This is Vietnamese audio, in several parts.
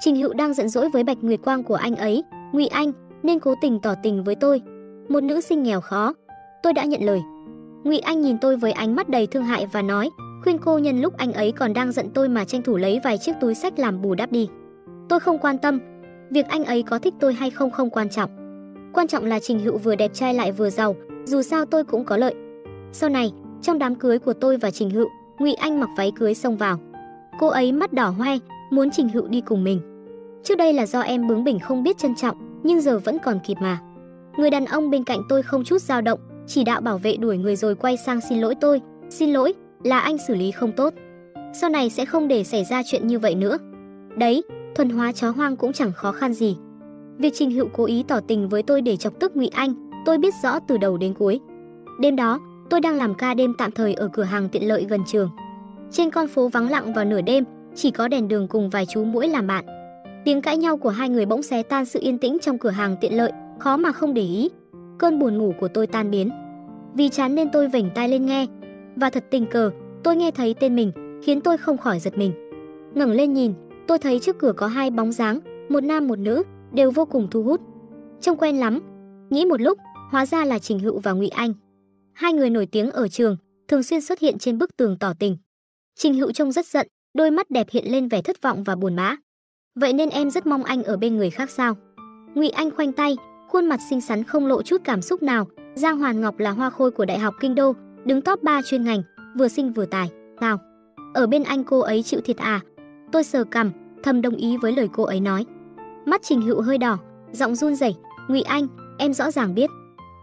Trình Hữu đang giận dỗi với Bạch Nguyệt Quang của anh ấy, Ngụy Anh nên cố tình tỏ tình với tôi. Một nữ sinh nghèo khó, tôi đã nhận lời. Ngụy Anh nhìn tôi với ánh mắt đầy thương hại và nói, khuyên cô nhân lúc anh ấy còn đang giận tôi mà tranh thủ lấy vài chiếc túi sách làm bù đắp đi. Tôi không quan tâm, việc anh ấy có thích tôi hay không không quan trọng. Quan trọng là Trình Hữu vừa đẹp trai lại vừa giàu, dù sao tôi cũng có lợi. Sau này, trong đám cưới của tôi và Trình Hữu, Ngụy Anh mặc váy cưới xông vào. Cô ấy mắt đỏ hoe, muốn Trình Hữu đi cùng mình. Trước đây là do em bướng bỉnh không biết trân trọng, nhưng giờ vẫn còn kịp mà. Người đàn ông bên cạnh tôi không chút dao động, chỉ đạo bảo vệ đuổi người rồi quay sang xin lỗi tôi, "Xin lỗi, là anh xử lý không tốt. Sau này sẽ không để xảy ra chuyện như vậy nữa." Đấy, thuần hóa chó hoang cũng chẳng khó khăn gì. Việc Trình Hữu cố ý tỏ tình với tôi để chọc tức Ngụy Anh, tôi biết rõ từ đầu đến cuối. Đêm đó, tôi đang làm ca đêm tạm thời ở cửa hàng tiện lợi gần trường. Trên con phố vắng lặng vào nửa đêm, chỉ có đèn đường cùng vài chú muỗi làm bạn. Tiếng cãi nhau của hai người bỗng xé tan sự yên tĩnh trong cửa hàng tiện lợi, khó mà không để ý. Cơn buồn ngủ của tôi tan biến. Vì chán nên tôi vểnh tai lên nghe, và thật tình cờ, tôi nghe thấy tên mình, khiến tôi không khỏi giật mình. Ngẩng lên nhìn, tôi thấy trước cửa có hai bóng dáng, một nam một nữ, đều vô cùng thu hút. Trông quen lắm. Nghĩ một lúc, hóa ra là Trình Hữu và Ngụy Anh. Hai người nổi tiếng ở trường, thường xuyên xuất hiện trên bức tường tỏ tình. Trình Hữu trông rất giận, đôi mắt đẹp hiện lên vẻ thất vọng và buồn bã. Vậy nên em rất mong anh ở bên người khác sao? Ngụy Anh khoanh tay, khuôn mặt xinh xắn không lộ chút cảm xúc nào. Giang Hoàn Ngọc là hoa khôi của Đại học Kinh Đô, đứng top 3 chuyên ngành, vừa xinh vừa tài. Sao? Ở bên anh cô ấy chịu thiệt à? Tôi sờ cằm, thầm đồng ý với lời cô ấy nói. Mắt Trình Hữu hơi đỏ, giọng run rẩy, "Ngụy Anh, em rõ ràng biết."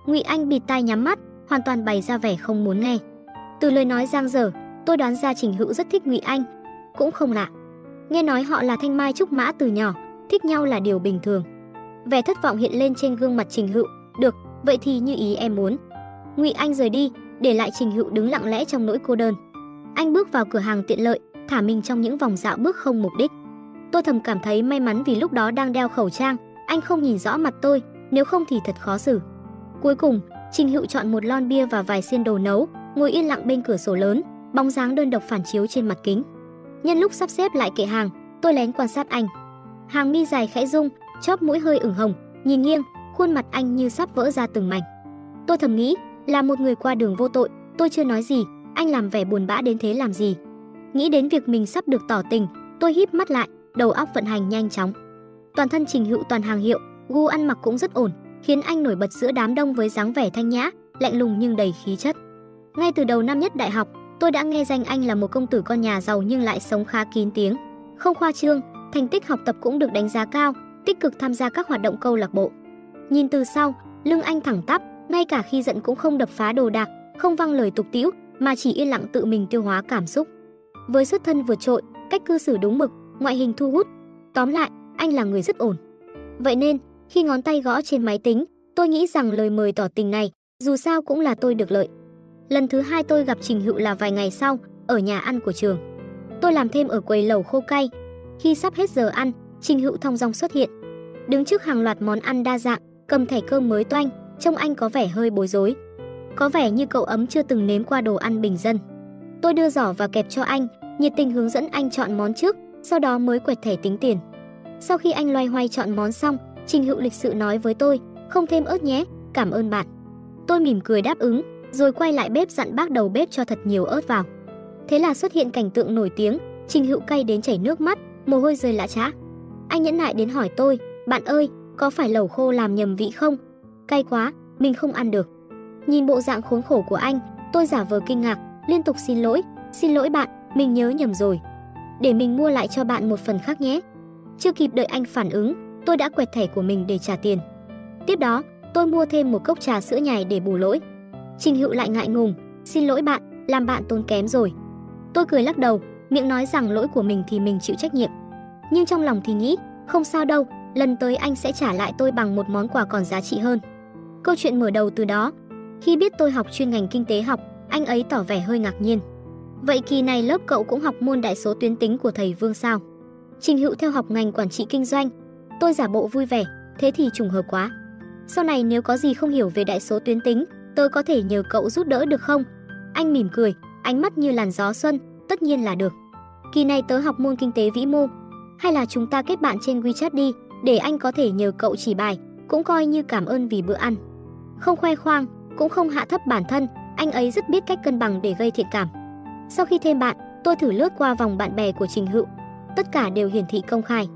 Ngụy Anh bịt tai nhắm mắt, hoàn toàn bày ra vẻ không muốn nghe. Từ lời nói giang dở, tôi đoán ra Trình Hữu rất thích Ngụy Anh, cũng không lạ. Nghe nói họ là thanh mai trúc mã từ nhỏ, thích nhau là điều bình thường. Vẻ thất vọng hiện lên trên gương mặt Trình Hựu. "Được, vậy thì như ý em muốn." Ngụy Anh rời đi, để lại Trình Hựu đứng lặng lẽ trong nỗi cô đơn. Anh bước vào cửa hàng tiện lợi, thả mình trong những vòng dạo bước không mục đích. Tôi thầm cảm thấy may mắn vì lúc đó đang đeo khẩu trang, anh không nhìn rõ mặt tôi, nếu không thì thật khó xử. Cuối cùng, Trình Hựu chọn một lon bia và vài xiên đồ nấu, ngồi yên lặng bên cửa sổ lớn, bóng dáng đơn độc phản chiếu trên mặt kính. Nhân lúc sắp xếp lại kệ hàng, tôi lén quan sát anh. Hàng mi dài khẽ rung, chóp mũi hơi ửng hồng, nhìn nghiêng, khuôn mặt anh như sắp vỡ ra từng mảnh. Tôi thầm nghĩ, là một người qua đường vô tội, tôi chưa nói gì, anh làm vẻ buồn bã đến thế làm gì? Nghĩ đến việc mình sắp được tỏ tình, tôi híp mắt lại, đầu óc vận hành nhanh chóng. Toàn thân Trình Hữu toàn hàng hiệu, gu ăn mặc cũng rất ổn, khiến anh nổi bật giữa đám đông với dáng vẻ thanh nhã, lạnh lùng nhưng đầy khí chất. Ngay từ đầu năm nhất đại học, tôi đã nghe danh anh là một công tử con nhà giàu nhưng lại sống khá kín tiếng, không khoa trương, thành tích học tập cũng được đánh giá cao, tích cực tham gia các hoạt động câu lạc bộ. Nhìn từ sau, lưng anh thẳng tắp, ngay cả khi giận cũng không đập phá đồ đạc, không văng lời tục tĩu, mà chỉ yên lặng tự mình tiêu hóa cảm xúc. Với xuất thân vượt trội, cách cư xử đúng mực, ngoại hình thu hút, tóm lại, anh là người rất ổn. Vậy nên, khi ngón tay gõ trên máy tính, tôi nghĩ rằng lời mời tỏ tình này, dù sao cũng là tôi được lợi. Lần thứ hai tôi gặp Trình Hữu là vài ngày sau, ở nhà ăn của trường. Tôi làm thêm ở quầy lẩu khô cay. Khi sắp hết giờ ăn, Trình Hữu thong dong xuất hiện. Đứng trước hàng loạt món ăn đa dạng, cầm thẻ cơm mới toanh, trông anh có vẻ hơi bối rối. Có vẻ như cậu ấm chưa từng nếm qua đồ ăn bình dân. Tôi đưa giỏ và kẹp cho anh, nhiệt tình hướng dẫn anh chọn món trước, sau đó mới quẹt thẻ tính tiền. Sau khi anh loay hoay chọn món xong, Trình Hữu lịch sự nói với tôi, không thêm ớt nhé, cảm ơn bạn. Tôi mỉm cười đáp ứng, rồi quay lại bếp dặn bác đầu bếp cho thật nhiều ớt vào. Thế là xuất hiện cảnh tượng nổi tiếng, Trình Hữu cay đến chảy nước mắt, mồ hôi rơi lã chã. Anh nhẫn nại đến hỏi tôi, bạn ơi, có phải lẩu khô làm nhầm vị không? Cay quá, mình không ăn được. Nhìn bộ dạng khốn khổ của anh, tôi giả vờ kinh ngạc, liên tục xin lỗi, xin lỗi bạn, mình nhớ nhầm rồi. Để mình mua lại cho bạn một phần khác nhé. Chưa kịp đợi anh phản ứng, tôi đã quẹt thẻ của mình để trả tiền. Tiếp đó, tôi mua thêm một cốc trà sữa nhài để bù lỗi. Trình Hữu lại ngại ngùng, xin lỗi bạn, làm bạn tốn kém rồi. Tôi cười lắc đầu, miệng nói rằng lỗi của mình thì mình chịu trách nhiệm. Nhưng trong lòng thì nghĩ, không sao đâu, lần tới anh sẽ trả lại tôi bằng một món quà còn giá trị hơn. Câu chuyện mở đầu từ đó. Khi biết tôi học chuyên ngành kinh tế học, anh ấy tỏ vẻ hơi ngạc nhiên. Vậy kỳ này lớp cậu cũng học môn đại số tuyến tính của thầy Vương sao? Trình Hữu theo học ngành quản trị kinh doanh. Tôi giả bộ vui vẻ, thế thì trùng hợp quá. Sau này nếu có gì không hiểu về đại số tuyến tính, tôi có thể nhờ cậu giúp đỡ được không? Anh mỉm cười, ánh mắt như làn gió xuân, tất nhiên là được. Kỳ này tớ học môn kinh tế vĩ mô. hay là chúng ta kết bạn trên WeChat đi, để anh có thể nhờ cậu chỉ bài, cũng coi như cảm ơn vì bữa ăn. Không khoe khoang, cũng không hạ thấp bản thân, anh ấy rất biết cách cân bằng để gây thiện cảm. Sau khi thêm bạn, tôi thử lướt qua vòng bạn bè của Trình Hữu. Tất cả đều hiển thị công khai.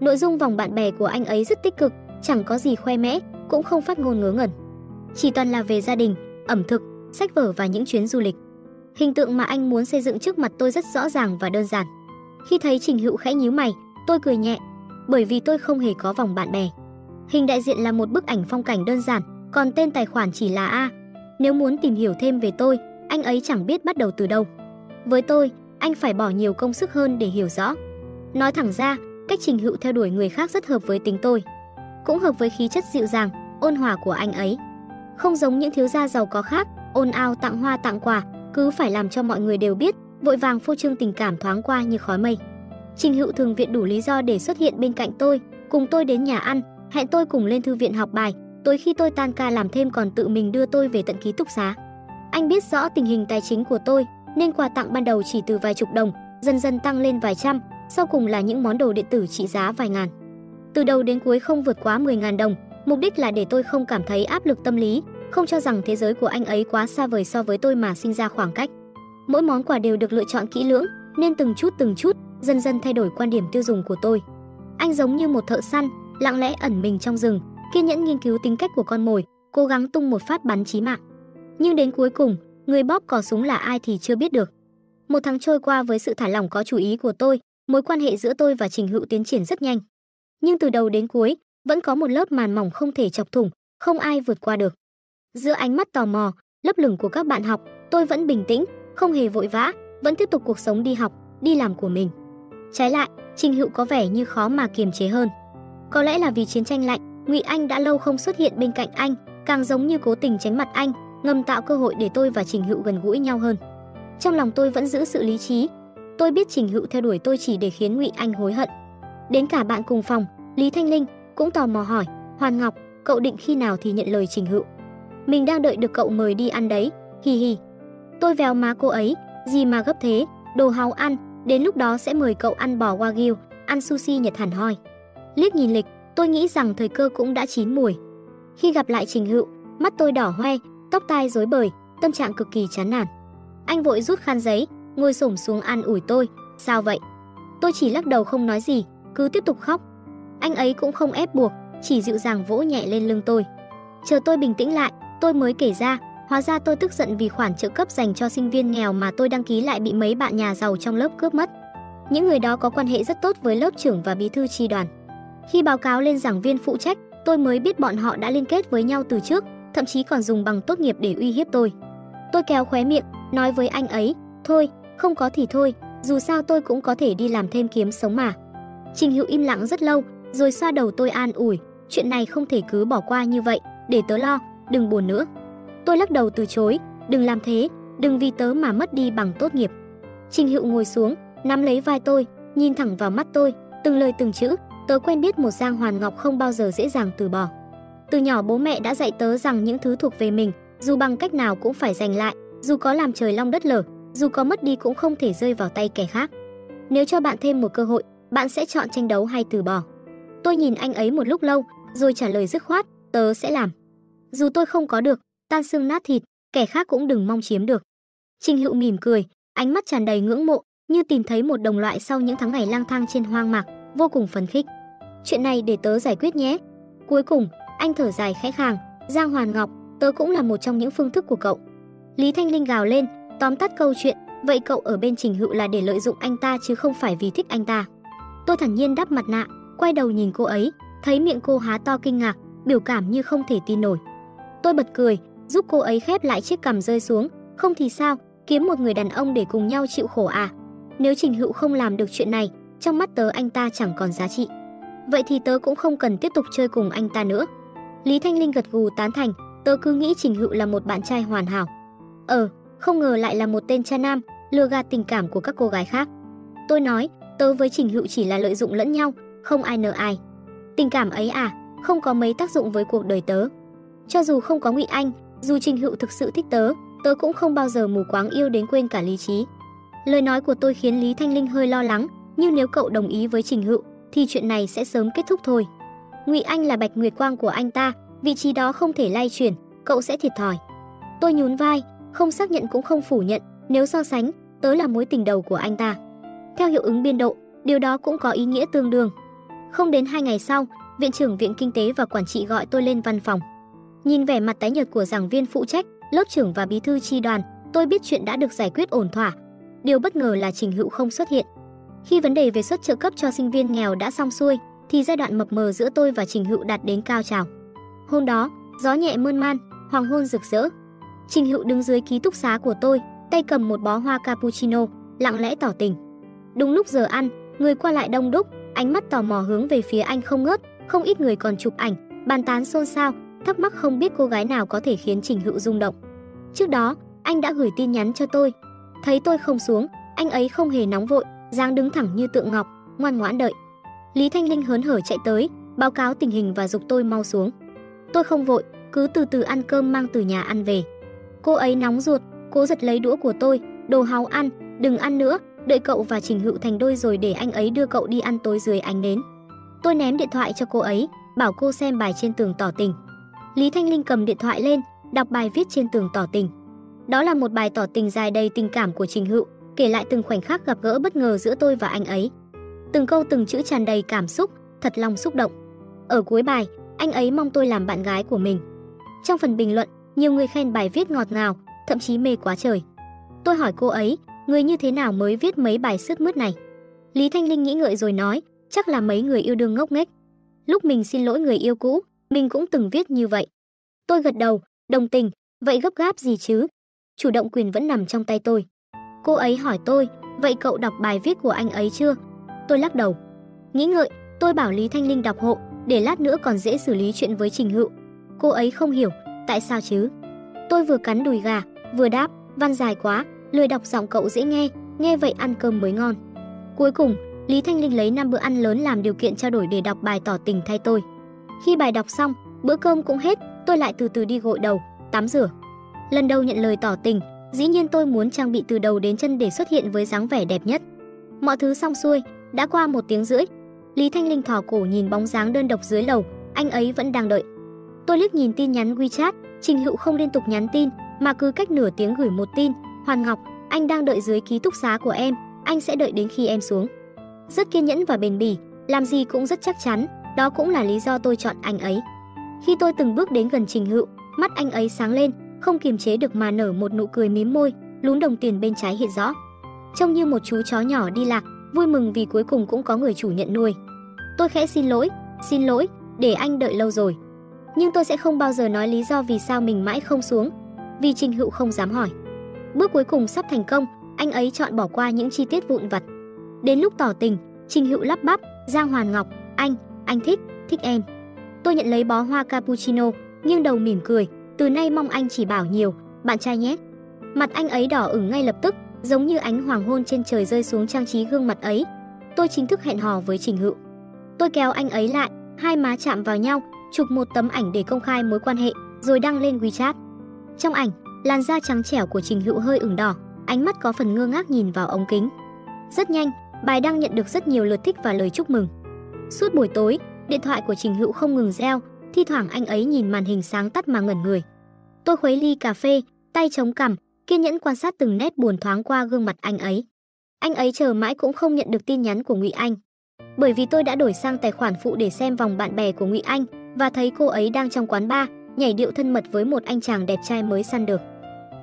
Nội dung vòng bạn bè của anh ấy rất tích cực, chẳng có gì khoe mẽ, cũng không phát ngôn ngớ ngẩn. Chỉ toàn là về gia đình, ẩm thực, sách vở và những chuyến du lịch. Hình tượng mà anh muốn xây dựng trước mặt tôi rất rõ ràng và đơn giản. Khi thấy Trình Hữu khẽ nhíu mày, tôi cười nhẹ, bởi vì tôi không hề có vòng bạn bè. Hình đại diện là một bức ảnh phong cảnh đơn giản, còn tên tài khoản chỉ là A. Nếu muốn tìm hiểu thêm về tôi, anh ấy chẳng biết bắt đầu từ đâu. Với tôi, anh phải bỏ nhiều công sức hơn để hiểu rõ. Nói thẳng ra, cách Trình Hữu theo đuổi người khác rất hợp với tính tôi. Cũng hợp với khí chất dịu dàng, ôn hòa của anh ấy. Không giống những thiếu gia giàu có khác, ôn ao tặng hoa tặng quà, cứ phải làm cho mọi người đều biết, vội vàng phô trương tình cảm thoáng qua như khói mây. Trình Hữu thường viện đủ lý do để xuất hiện bên cạnh tôi, cùng tôi đến nhà ăn, hẹn tôi cùng lên thư viện học bài, tối khi tôi tan ca làm thêm còn tự mình đưa tôi về tận ký túc xá. Anh biết rõ tình hình tài chính của tôi, nên quà tặng ban đầu chỉ từ vài chục đồng, dần dần tăng lên vài trăm, sau cùng là những món đồ điện tử trị giá vài ngàn. Từ đầu đến cuối không vượt quá 10.000 đồng, mục đích là để tôi không cảm thấy áp lực tâm lý, không cho rằng thế giới của anh ấy quá xa vời so với tôi mà sinh ra khoảng cách. Mỗi món quà đều được lựa chọn kỹ lưỡng, nên từng chút từng chút, dần dần thay đổi quan điểm tiêu dùng của tôi. Anh giống như một thợ săn, lặng lẽ ẩn mình trong rừng, kiên nhẫn nghiên cứu tính cách của con mồi, cố gắng tung một phát bắn chí mạng. Nhưng đến cuối cùng, người bóp cò súng là ai thì chưa biết được. Một tháng trôi qua với sự thả lỏng có chủ ý của tôi, mối quan hệ giữa tôi và Trình Hữu tiến triển rất nhanh. Nhưng từ đầu đến cuối, vẫn có một lớp màn mỏng không thể chọc thủng, không ai vượt qua được. Giữa ánh mắt tò mò, lấp lửng của các bạn học, tôi vẫn bình tĩnh, không hề vội vã, vẫn tiếp tục cuộc sống đi học, đi làm của mình. Trái lại, Trình Hữu có vẻ như khó mà kiềm chế hơn. Có lẽ là vì chiến tranh lạnh, Ngụy Anh đã lâu không xuất hiện bên cạnh anh, càng giống như cố tình tránh mặt anh, ngầm tạo cơ hội để tôi và Trình Hữu gần gũi nhau hơn. Trong lòng tôi vẫn giữ sự lý trí. Tôi biết Trình Hữu theo đuổi tôi chỉ để khiến Ngụy Anh hối hận. Đến cả bạn cùng phòng, Lý Thanh Linh cũng tò mò hỏi, "Hoàn Ngọc, cậu định khi nào thì nhận lời Trình Hữu?" Mình đang đợi được cậu mời đi ăn đấy, hi hi. Tôi véo má cô ấy, gì mà gấp thế, đồ háo ăn, đến lúc đó sẽ mời cậu ăn bò wagyu, ăn sushi Nhật hẳn hoi. Liếc nhìn lịch, tôi nghĩ rằng thời cơ cũng đã chín mùi. Khi gặp lại Trình Hữu, mắt tôi đỏ hoe, tóc tai rối bời, tâm trạng cực kỳ chán nản. Anh vội rút khăn giấy, ngồi xổm xuống an ủi tôi, "Sao vậy?" Tôi chỉ lắc đầu không nói gì, cứ tiếp tục khóc. Anh ấy cũng không ép buộc, chỉ dịu dàng vỗ nhẹ lên lưng tôi. Chờ tôi bình tĩnh lại, tôi mới kể ra, hóa ra tôi tức giận vì khoản trợ cấp dành cho sinh viên nghèo mà tôi đăng ký lại bị mấy bạn nhà giàu trong lớp cướp mất. Những người đó có quan hệ rất tốt với lớp trưởng và bí thư chi đoàn. Khi báo cáo lên giảng viên phụ trách, tôi mới biết bọn họ đã liên kết với nhau từ trước, thậm chí còn dùng bằng tốt nghiệp để uy hiếp tôi. Tôi kéo khóe miệng, nói với anh ấy, "Thôi, không có thì thôi, dù sao tôi cũng có thể đi làm thêm kiếm sống mà." Trình Hữu im lặng rất lâu, rồi xoa đầu tôi an ủi, "Chuyện này không thể cứ bỏ qua như vậy, để tớ lo, đừng buồn nữa." Tôi lắc đầu từ chối, "Đừng làm thế, đừng vì tớ mà mất đi bằng tốt nghiệp." Trình Hữu ngồi xuống, nắm lấy vai tôi, nhìn thẳng vào mắt tôi, từng lời từng chữ, tớ quen biết một Giang Hoàn Ngọc không bao giờ dễ dàng từ bỏ. Từ nhỏ bố mẹ đã dạy tớ rằng những thứ thuộc về mình, dù bằng cách nào cũng phải giành lại, dù có làm trời long đất lở, dù có mất đi cũng không thể rơi vào tay kẻ khác. Nếu cho bạn thêm một cơ hội, bạn sẽ chọn tranh đấu hay từ bỏ? Tôi nhìn anh ấy một lúc lâu, rồi trả lời dứt khoát, tớ sẽ làm. Dù tôi không có được, tan xương nát thịt, kẻ khác cũng đừng mong chiếm được. Trình Hữu mỉm cười, ánh mắt tràn đầy ngưỡng mộ, như tìm thấy một đồng loại sau những tháng ngày lang thang trên hoang mạc, vô cùng phấn khích. Chuyện này để tớ giải quyết nhé. Cuối cùng, anh thở dài khẽ khàng, Giang Hoàn Ngọc, tớ cũng là một trong những phương thức của cậu. Lý Thanh Linh gào lên, tóm tắt câu chuyện, vậy cậu ở bên Trình Hữu là để lợi dụng anh ta chứ không phải vì thích anh ta. Tôi thản nhiên đắp mặt nạ, quay đầu nhìn cô ấy, thấy miệng cô há to kinh ngạc, biểu cảm như không thể tin nổi. Tôi bật cười, giúp cô ấy khép lại chiếc cằm rơi xuống, không thì sao, kiếm một người đàn ông để cùng nhau chịu khổ à? Nếu Trình Hữu không làm được chuyện này, trong mắt tớ anh ta chẳng còn giá trị. Vậy thì tớ cũng không cần tiếp tục chơi cùng anh ta nữa. Lý Thanh Linh gật gù tán thành, tớ cứ nghĩ Trình Hữu là một bạn trai hoàn hảo. Ờ, không ngờ lại là một tên cha nam, lừa gạt tình cảm của các cô gái khác. Tôi nói, tớ với Trình Hữu chỉ là lợi dụng lẫn nhau, không ai nợ ai. Tình cảm ấy à, không có mấy tác dụng với cuộc đời tớ. Cho dù không có Ngụy Anh, dù Trình Hữu thực sự thích tớ, tớ cũng không bao giờ mù quáng yêu đến quên cả lý trí. Lời nói của tôi khiến Lý Thanh Linh hơi lo lắng, nhưng nếu cậu đồng ý với Trình Hữu thì chuyện này sẽ sớm kết thúc thôi. Ngụy Anh là Bạch Nguyệt Quang của anh ta, vị trí đó không thể lay chuyển, cậu sẽ thiệt thòi. Tôi nhún vai, không xác nhận cũng không phủ nhận, nếu so sánh, tớ là mối tình đầu của anh ta. Theo hiệu ứng biên độ, điều đó cũng có ý nghĩa tương đương. Không đến hai ngày sau, viện trưởng viện kinh tế và quản trị gọi tôi lên văn phòng. Nhìn vẻ mặt tái nhợt của giảng viên phụ trách, lớp trưởng và bí thư chi đoàn, tôi biết chuyện đã được giải quyết ổn thỏa. Điều bất ngờ là Trình Hữu không xuất hiện. Khi vấn đề về suất trợ cấp cho sinh viên nghèo đã xong xuôi, thì giai đoạn mập mờ giữa tôi và Trình Hữu đạt đến cao trào. Hôm đó, gió nhẹ mơn man, hoàng hôn rực rỡ. Trình Hữu đứng dưới ký túc xá của tôi, tay cầm một bó hoa cappuccino, lặng lẽ tỏ tình. Đúng lúc giờ ăn, người qua lại đông đúc, ánh mắt tò mò hướng về phía anh không ngớt, không ít người còn chụp ảnh, bàn tán xôn xao, thắc mắc không biết cô gái nào có thể khiến Trình Hữu rung động. Trước đó, anh đã gửi tin nhắn cho tôi. Thấy tôi không xuống, anh ấy không hề nóng vội, dáng đứng thẳng như tượng ngọc, ngoan ngoãn đợi. Lý Thanh Linh hớn hở chạy tới, báo cáo tình hình và dục tôi mau xuống. Tôi không vội, cứ từ từ ăn cơm mang từ nhà ăn về. Cô ấy nóng ruột, cố giật lấy đũa của tôi, đồ háu ăn, đừng ăn nữa, đợi cậu và Trình Hữu thành đôi rồi để anh ấy đưa cậu đi ăn tối dưới ánh nến. Tôi ném điện thoại cho cô ấy, bảo cô xem bài trên tường tỏ tình. Lý Thanh Linh cầm điện thoại lên, đọc bài viết trên tường tỏ tình. Đó là một bài tỏ tình dài đầy tình cảm của Trình Hữu, kể lại từng khoảnh khắc gặp gỡ bất ngờ giữa tôi và anh ấy. Từng câu từng chữ tràn đầy cảm xúc, thật lòng xúc động. Ở cuối bài, anh ấy mong tôi làm bạn gái của mình. Trong phần bình luận, nhiều người khen bài viết ngọt ngào, thậm chí mê quá trời. Tôi hỏi cô ấy, người như thế nào mới viết mấy bài sướt mướt này? Lý Thanh Linh nghĩ ngợi rồi nói, chắc là mấy người yêu đương ngốc nghếch. Lúc mình xin lỗi người yêu cũ, mình cũng từng viết như vậy. Tôi gật đầu, đồng tình, vậy gấp gáp gì chứ? Chủ động quyền vẫn nằm trong tay tôi. Cô ấy hỏi tôi, vậy cậu đọc bài viết của anh ấy chưa? Tôi lắc đầu. Nghĩ ngợi, tôi bảo Lý Thanh Linh đọc hộ, để lát nữa còn dễ xử lý chuyện với Trình Hữu. Cô ấy không hiểu, tại sao chứ? Tôi vừa cắn đùi gà, vừa đáp, văn dài quá, lười đọc giọng cậu dễ nghe, nghe vậy ăn cơm mới ngon. Cuối cùng, Lý Thanh Linh lấy 5 bữa ăn lớn làm điều kiện trao đổi để đọc bài tỏ tình thay tôi. Khi bài đọc xong, bữa cơm cũng hết, tôi lại từ từ đi gội đầu, tắm rửa. Lần đầu nhận lời tỏ tình, dĩ nhiên tôi muốn trang bị từ đầu đến chân để xuất hiện với dáng vẻ đẹp nhất. Mọi thứ xong xuôi, đã qua một tiếng rưỡi. Lý Thanh Linh thò cổ nhìn bóng dáng đơn độc dưới lầu, anh ấy vẫn đang đợi. Tôi liếc nhìn tin nhắn WeChat, Trình Hữu không liên tục nhắn tin, mà cứ cách nửa tiếng gửi một tin, "Hoàn Ngọc, anh đang đợi dưới ký túc xá của em, anh sẽ đợi đến khi em xuống." Rất kiên nhẫn và bền bỉ, làm gì cũng rất chắc chắn, đó cũng là lý do tôi chọn anh ấy. Khi tôi từng bước đến gần Trình Hữu, mắt anh ấy sáng lên, không kiềm chế được mà nở một nụ cười mím môi, lún đồng tiền bên trái hiện rõ. Trông như một chú chó nhỏ đi lạc, vui mừng vì cuối cùng cũng có người chủ nhận nuôi. Tôi khẽ xin lỗi, xin lỗi, để anh đợi lâu rồi. Nhưng tôi sẽ không bao giờ nói lý do vì sao mình mãi không xuống, vì Trình Hữu không dám hỏi. Bước cuối cùng sắp thành công, anh ấy chọn bỏ qua những chi tiết vụn vặt. Đến lúc tỏ tình, Trình Hữu lắp bắp, Giang Hoàn Ngọc, anh, anh thích, thích em. Tôi nhận lấy bó hoa cappuccino, nghiêng đầu mỉm cười, từ nay mong anh chỉ bảo nhiều, bạn trai nhé. Mặt anh ấy đỏ ửng ngay lập tức, giống như ánh hoàng hôn trên trời rơi xuống trang trí gương mặt ấy. Tôi chính thức hẹn hò với Trình Hữu. Tôi kéo anh ấy lại, hai má chạm vào nhau, chụp một tấm ảnh để công khai mối quan hệ, rồi đăng lên WeChat. Trong ảnh, làn da trắng trẻo của Trình Hữu hơi ửng đỏ, ánh mắt có phần ngơ ngác nhìn vào ống kính. Rất nhanh, bài đăng nhận được rất nhiều lượt thích và lời chúc mừng. Suốt buổi tối, điện thoại của Trình Hữu không ngừng reo, thi thoảng anh ấy nhìn màn hình sáng tắt mà ngẩn người. Tôi khuấy ly cà phê, tay chống cằm, kiên nhẫn quan sát từng nét buồn thoáng qua gương mặt anh ấy. Anh ấy chờ mãi cũng không nhận được tin nhắn của Ngụy Anh. Bởi vì tôi đã đổi sang tài khoản phụ để xem vòng bạn bè của Ngụy Anh và thấy cô ấy đang trong quán bar, nhảy điệu thân mật với một anh chàng đẹp trai mới săn được.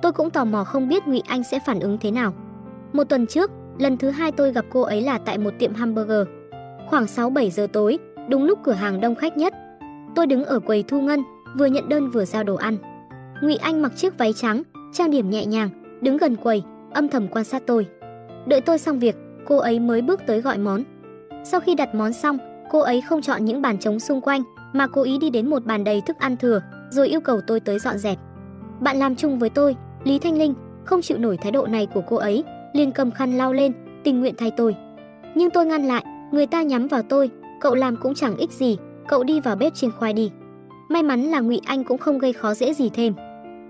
Tôi cũng tò mò không biết Ngụy Anh sẽ phản ứng thế nào. Một tuần trước, lần thứ hai tôi gặp cô ấy là tại một tiệm hamburger. Khoảng 6-7 giờ tối, đúng lúc cửa hàng đông khách nhất. Tôi đứng ở quầy thu ngân, vừa nhận đơn vừa giao đồ ăn. Ngụy Anh mặc chiếc váy trắng, trang điểm nhẹ nhàng, đứng gần quầy, âm thầm quan sát tôi. Đợi tôi xong việc, cô ấy mới bước tới gọi món. Sau khi đặt món xong, cô ấy không chọn những bàn trống xung quanh, mà cố ý đi đến một bàn đầy thức ăn thừa, rồi yêu cầu tôi tới dọn dẹp. Bạn làm chung với tôi, Lý Thanh Linh, không chịu nổi thái độ này của cô ấy, liền cầm khăn lau lên, tình nguyện thay tôi. Nhưng tôi ngăn lại, người ta nhắm vào tôi, cậu làm cũng chẳng ích gì, cậu đi vào bếp chiên khoai đi. May mắn là Ngụy Anh cũng không gây khó dễ gì thêm.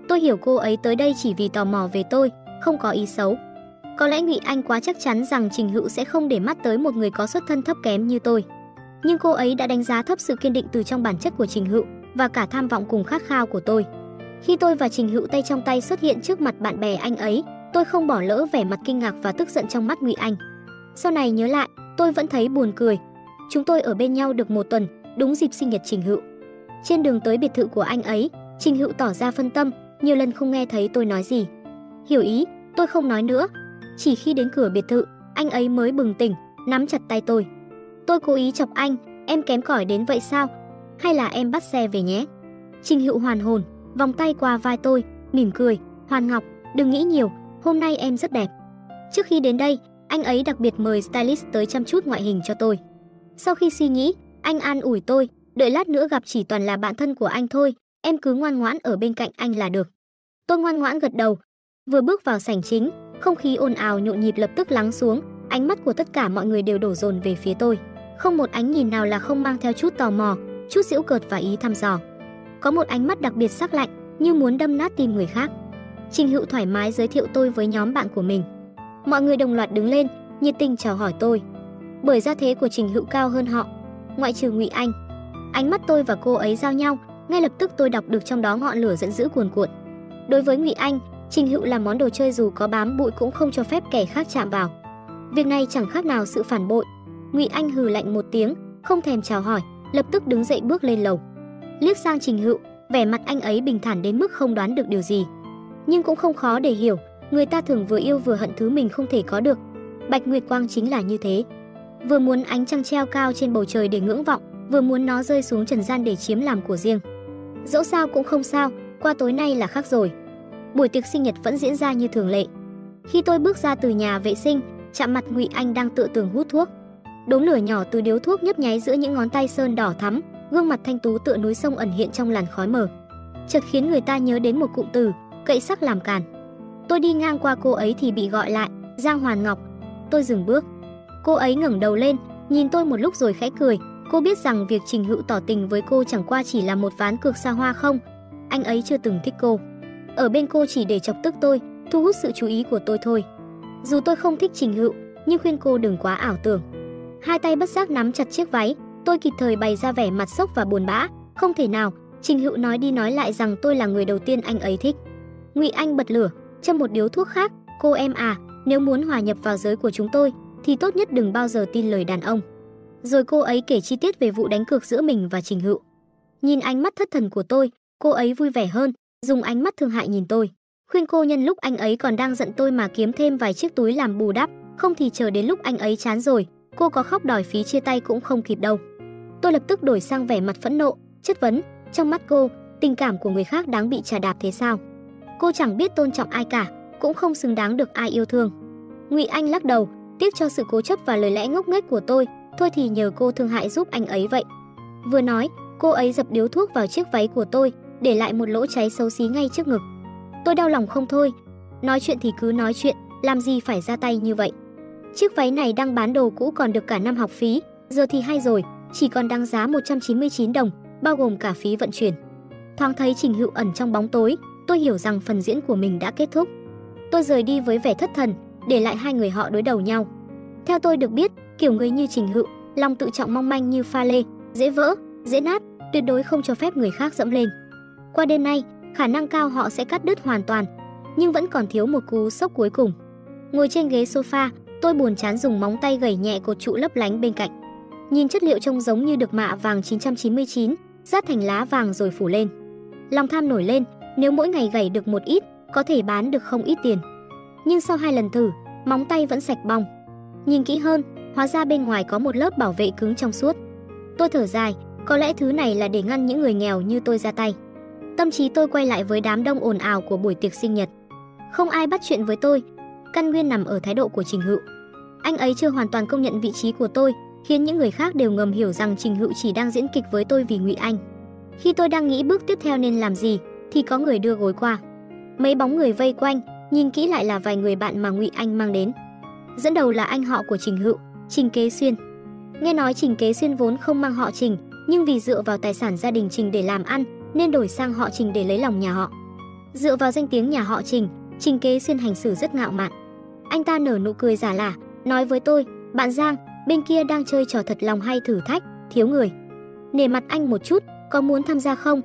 Tôi hiểu cô ấy tới đây chỉ vì tò mò về tôi, không có ý xấu. Có lẽ Ngụy Anh quá chắc chắn rằng Trình Hữu sẽ không để mắt tới một người có xuất thân thấp kém như tôi. Nhưng cô ấy đã đánh giá thấp sự kiên định từ trong bản chất của Trình Hữu và cả tham vọng cùng khát khao của tôi. Khi tôi và Trình Hữu tay trong tay xuất hiện trước mặt bạn bè anh ấy, tôi không bỏ lỡ vẻ mặt kinh ngạc và tức giận trong mắt Ngụy Anh. Sau này nhớ lại, tôi vẫn thấy buồn cười. Chúng tôi ở bên nhau được một tuần, đúng dịp sinh nhật Trình Hữu. Trên đường tới biệt thự của anh ấy, Trình Hữu tỏ ra phân tâm, nhiều lần không nghe thấy tôi nói gì. Hiểu ý, tôi không nói nữa. Chỉ khi đến cửa biệt thự, anh ấy mới bừng tỉnh, nắm chặt tay tôi. Tôi cố ý chọc anh, em kém cỏi đến vậy sao? Hay là em bắt xe về nhé? Trình Hữu hoàn hồn, vòng tay qua vai tôi, mỉm cười, Hoàn Ngọc, đừng nghĩ nhiều, hôm nay em rất đẹp. Trước khi đến đây, anh ấy đặc biệt mời stylist tới chăm chút ngoại hình cho tôi. Sau khi suy nghĩ, anh an ủi tôi, đợi lát nữa gặp chỉ toàn là bạn thân của anh thôi, em cứ ngoan ngoãn ở bên cạnh anh là được. Tôi ngoan ngoãn gật đầu. Vừa bước vào sảnh chính, không khí ồn ào nhộn nhịp lập tức lắng xuống, ánh mắt của tất cả mọi người đều đổ dồn về phía tôi. Không một ánh nhìn nào là không mang theo chút tò mò, chút giễu cợt và ý thăm dò. Có một ánh mắt đặc biệt sắc lạnh, như muốn đâm nát tim người khác. Trình Hữu thoải mái giới thiệu tôi với nhóm bạn của mình. Mọi người đồng loạt đứng lên, nhiệt tình chào hỏi tôi. Bởi gia thế của Trình Hữu cao hơn họ, ngoại trừ Ngụy Anh. Ánh mắt tôi và cô ấy giao nhau, ngay lập tức tôi đọc được trong đó ngọn lửa giận dữ cuồn cuộn. Đối với Ngụy Anh, Trình Hữu là món đồ chơi dù có bám bụi cũng không cho phép kẻ khác chạm vào. Việc này chẳng khác nào sự phản bội. Ngụy Anh hừ lạnh một tiếng, không thèm chào hỏi, lập tức đứng dậy bước lên lầu. Liếc sang Trình Hựu, vẻ mặt anh ấy bình thản đến mức không đoán được điều gì. Nhưng cũng không khó để hiểu, người ta thường vừa yêu vừa hận thứ mình không thể có được. Bạch Nguyệt Quang chính là như thế. Vừa muốn ánh trăng treo cao trên bầu trời để ngưỡng vọng, vừa muốn nó rơi xuống trần gian để chiếm làm của riêng. Dẫu sao cũng không sao, qua tối nay là khác rồi. Buổi tiệc sinh nhật vẫn diễn ra như thường lệ. Khi tôi bước ra từ nhà vệ sinh, chạm mặt Ngụy Anh đang tựa tường hút thuốc. Đốm lửa nhỏ từ điếu thuốc nhấp nháy giữa những ngón tay sơn đỏ thắm, gương mặt thanh tú tựa núi sông ẩn hiện trong làn khói mờ. Chợt khiến người ta nhớ đến một cụm từ, cậy sắc làm càn. Tôi đi ngang qua cô ấy thì bị gọi lại, Giang Hoàn Ngọc. Tôi dừng bước. Cô ấy ngẩng đầu lên, nhìn tôi một lúc rồi khẽ cười. Cô biết rằng việc Trình Hữu tỏ tình với cô chẳng qua chỉ là một ván cược xa hoa không. Anh ấy chưa từng thích cô. Ở bên cô chỉ để chọc tức tôi, thu hút sự chú ý của tôi thôi. Dù tôi không thích Trình Hữu, nhưng khuyên cô đừng quá ảo tưởng. Hai tay bất giác nắm chặt chiếc váy, tôi kịp thời bày ra vẻ mặt sốc và buồn bã. Không thể nào, Trình Hữu nói đi nói lại rằng tôi là người đầu tiên anh ấy thích. Ngụy Anh bật lửa, châm một điếu thuốc khác, "Cô em à, nếu muốn hòa nhập vào giới của chúng tôi thì tốt nhất đừng bao giờ tin lời đàn ông." Rồi cô ấy kể chi tiết về vụ đánh cược giữa mình và Trình Hữu. Nhìn ánh mắt thất thần của tôi, cô ấy vui vẻ hơn, dùng ánh mắt thương hại nhìn tôi. Khuyên cô nhân lúc anh ấy còn đang giận tôi mà kiếm thêm vài chiếc túi làm bù đắp, không thì chờ đến lúc anh ấy chán rồi, cô có khóc đòi phí chia tay cũng không kịp đâu. Tôi lập tức đổi sang vẻ mặt phẫn nộ, chất vấn, trong mắt cô, tình cảm của người khác đáng bị trà đạp thế sao? Cô chẳng biết tôn trọng ai cả, cũng không xứng đáng được ai yêu thương. Ngụy Anh lắc đầu, tiếc cho sự cố chấp và lời lẽ ngốc nghếch của tôi, thôi thì nhờ cô thương hại giúp anh ấy vậy. Vừa nói, cô ấy dập điếu thuốc vào chiếc váy của tôi, để lại một lỗ cháy xấu xí ngay trước ngực. Tôi đau lòng không thôi. Nói chuyện thì cứ nói chuyện, làm gì phải ra tay như vậy. Chiếc váy này đang bán đồ cũ còn được cả năm học phí, giờ thì hay rồi, chỉ còn đăng giá 199 đồng, bao gồm cả phí vận chuyển. Thoáng thấy Trình Hữu ẩn trong bóng tối, tôi hiểu rằng phần diễn của mình đã kết thúc. Tôi rời đi với vẻ thất thần, để lại hai người họ đối đầu nhau. Theo tôi được biết, kiểu người như Trình Hữu, lòng tự trọng mong manh như pha lê, dễ vỡ, dễ nát, tuyệt đối không cho phép người khác dẫm lên. Qua đêm nay, khả năng cao họ sẽ cắt đứt hoàn toàn, nhưng vẫn còn thiếu một cú sốc cuối cùng. Ngồi trên ghế sofa, tôi buồn chán dùng móng tay gẩy nhẹ cột trụ lấp lánh bên cạnh. Nhìn chất liệu trông giống như được mạ vàng 999, rát thành lá vàng rồi phủ lên. Lòng tham nổi lên, nếu mỗi ngày gẩy được một ít, có thể bán được không ít tiền. Nhưng sau hai lần thử, móng tay vẫn sạch bong. Nhìn kỹ hơn, hóa ra bên ngoài có một lớp bảo vệ cứng trong suốt. Tôi thở dài, có lẽ thứ này là để ngăn những người nghèo như tôi ra tay. Tâm trí tôi quay lại với đám đông ồn ào của buổi tiệc sinh nhật. Không ai bắt chuyện với tôi, căn nguyên nằm ở thái độ của Trình Hữu. Anh ấy chưa hoàn toàn công nhận vị trí của tôi, khiến những người khác đều ngầm hiểu rằng Trình Hữu chỉ đang diễn kịch với tôi vì Ngụy Anh. Khi tôi đang nghĩ bước tiếp theo nên làm gì, thì có người đưa gối qua. Mấy bóng người vây quanh, nhìn kỹ lại là vài người bạn mà Ngụy Anh mang đến. Dẫn đầu là anh họ của Trình Hữu, Trình Kế Xuyên. Nghe nói Trình Kế Xuyên vốn không mang họ Trình, nhưng vì dựa vào tài sản gia đình Trình để làm ăn, nên đổi sang họ Trình để lấy lòng nhà họ. Dựa vào danh tiếng nhà họ Trình, Trình Kế Xuyên hành xử rất ngạo mạn. Anh ta nở nụ cười giả lả, nói với tôi, bạn Giang, bên kia đang chơi trò thật lòng hay thử thách, thiếu người. Nể mặt anh một chút, có muốn tham gia không?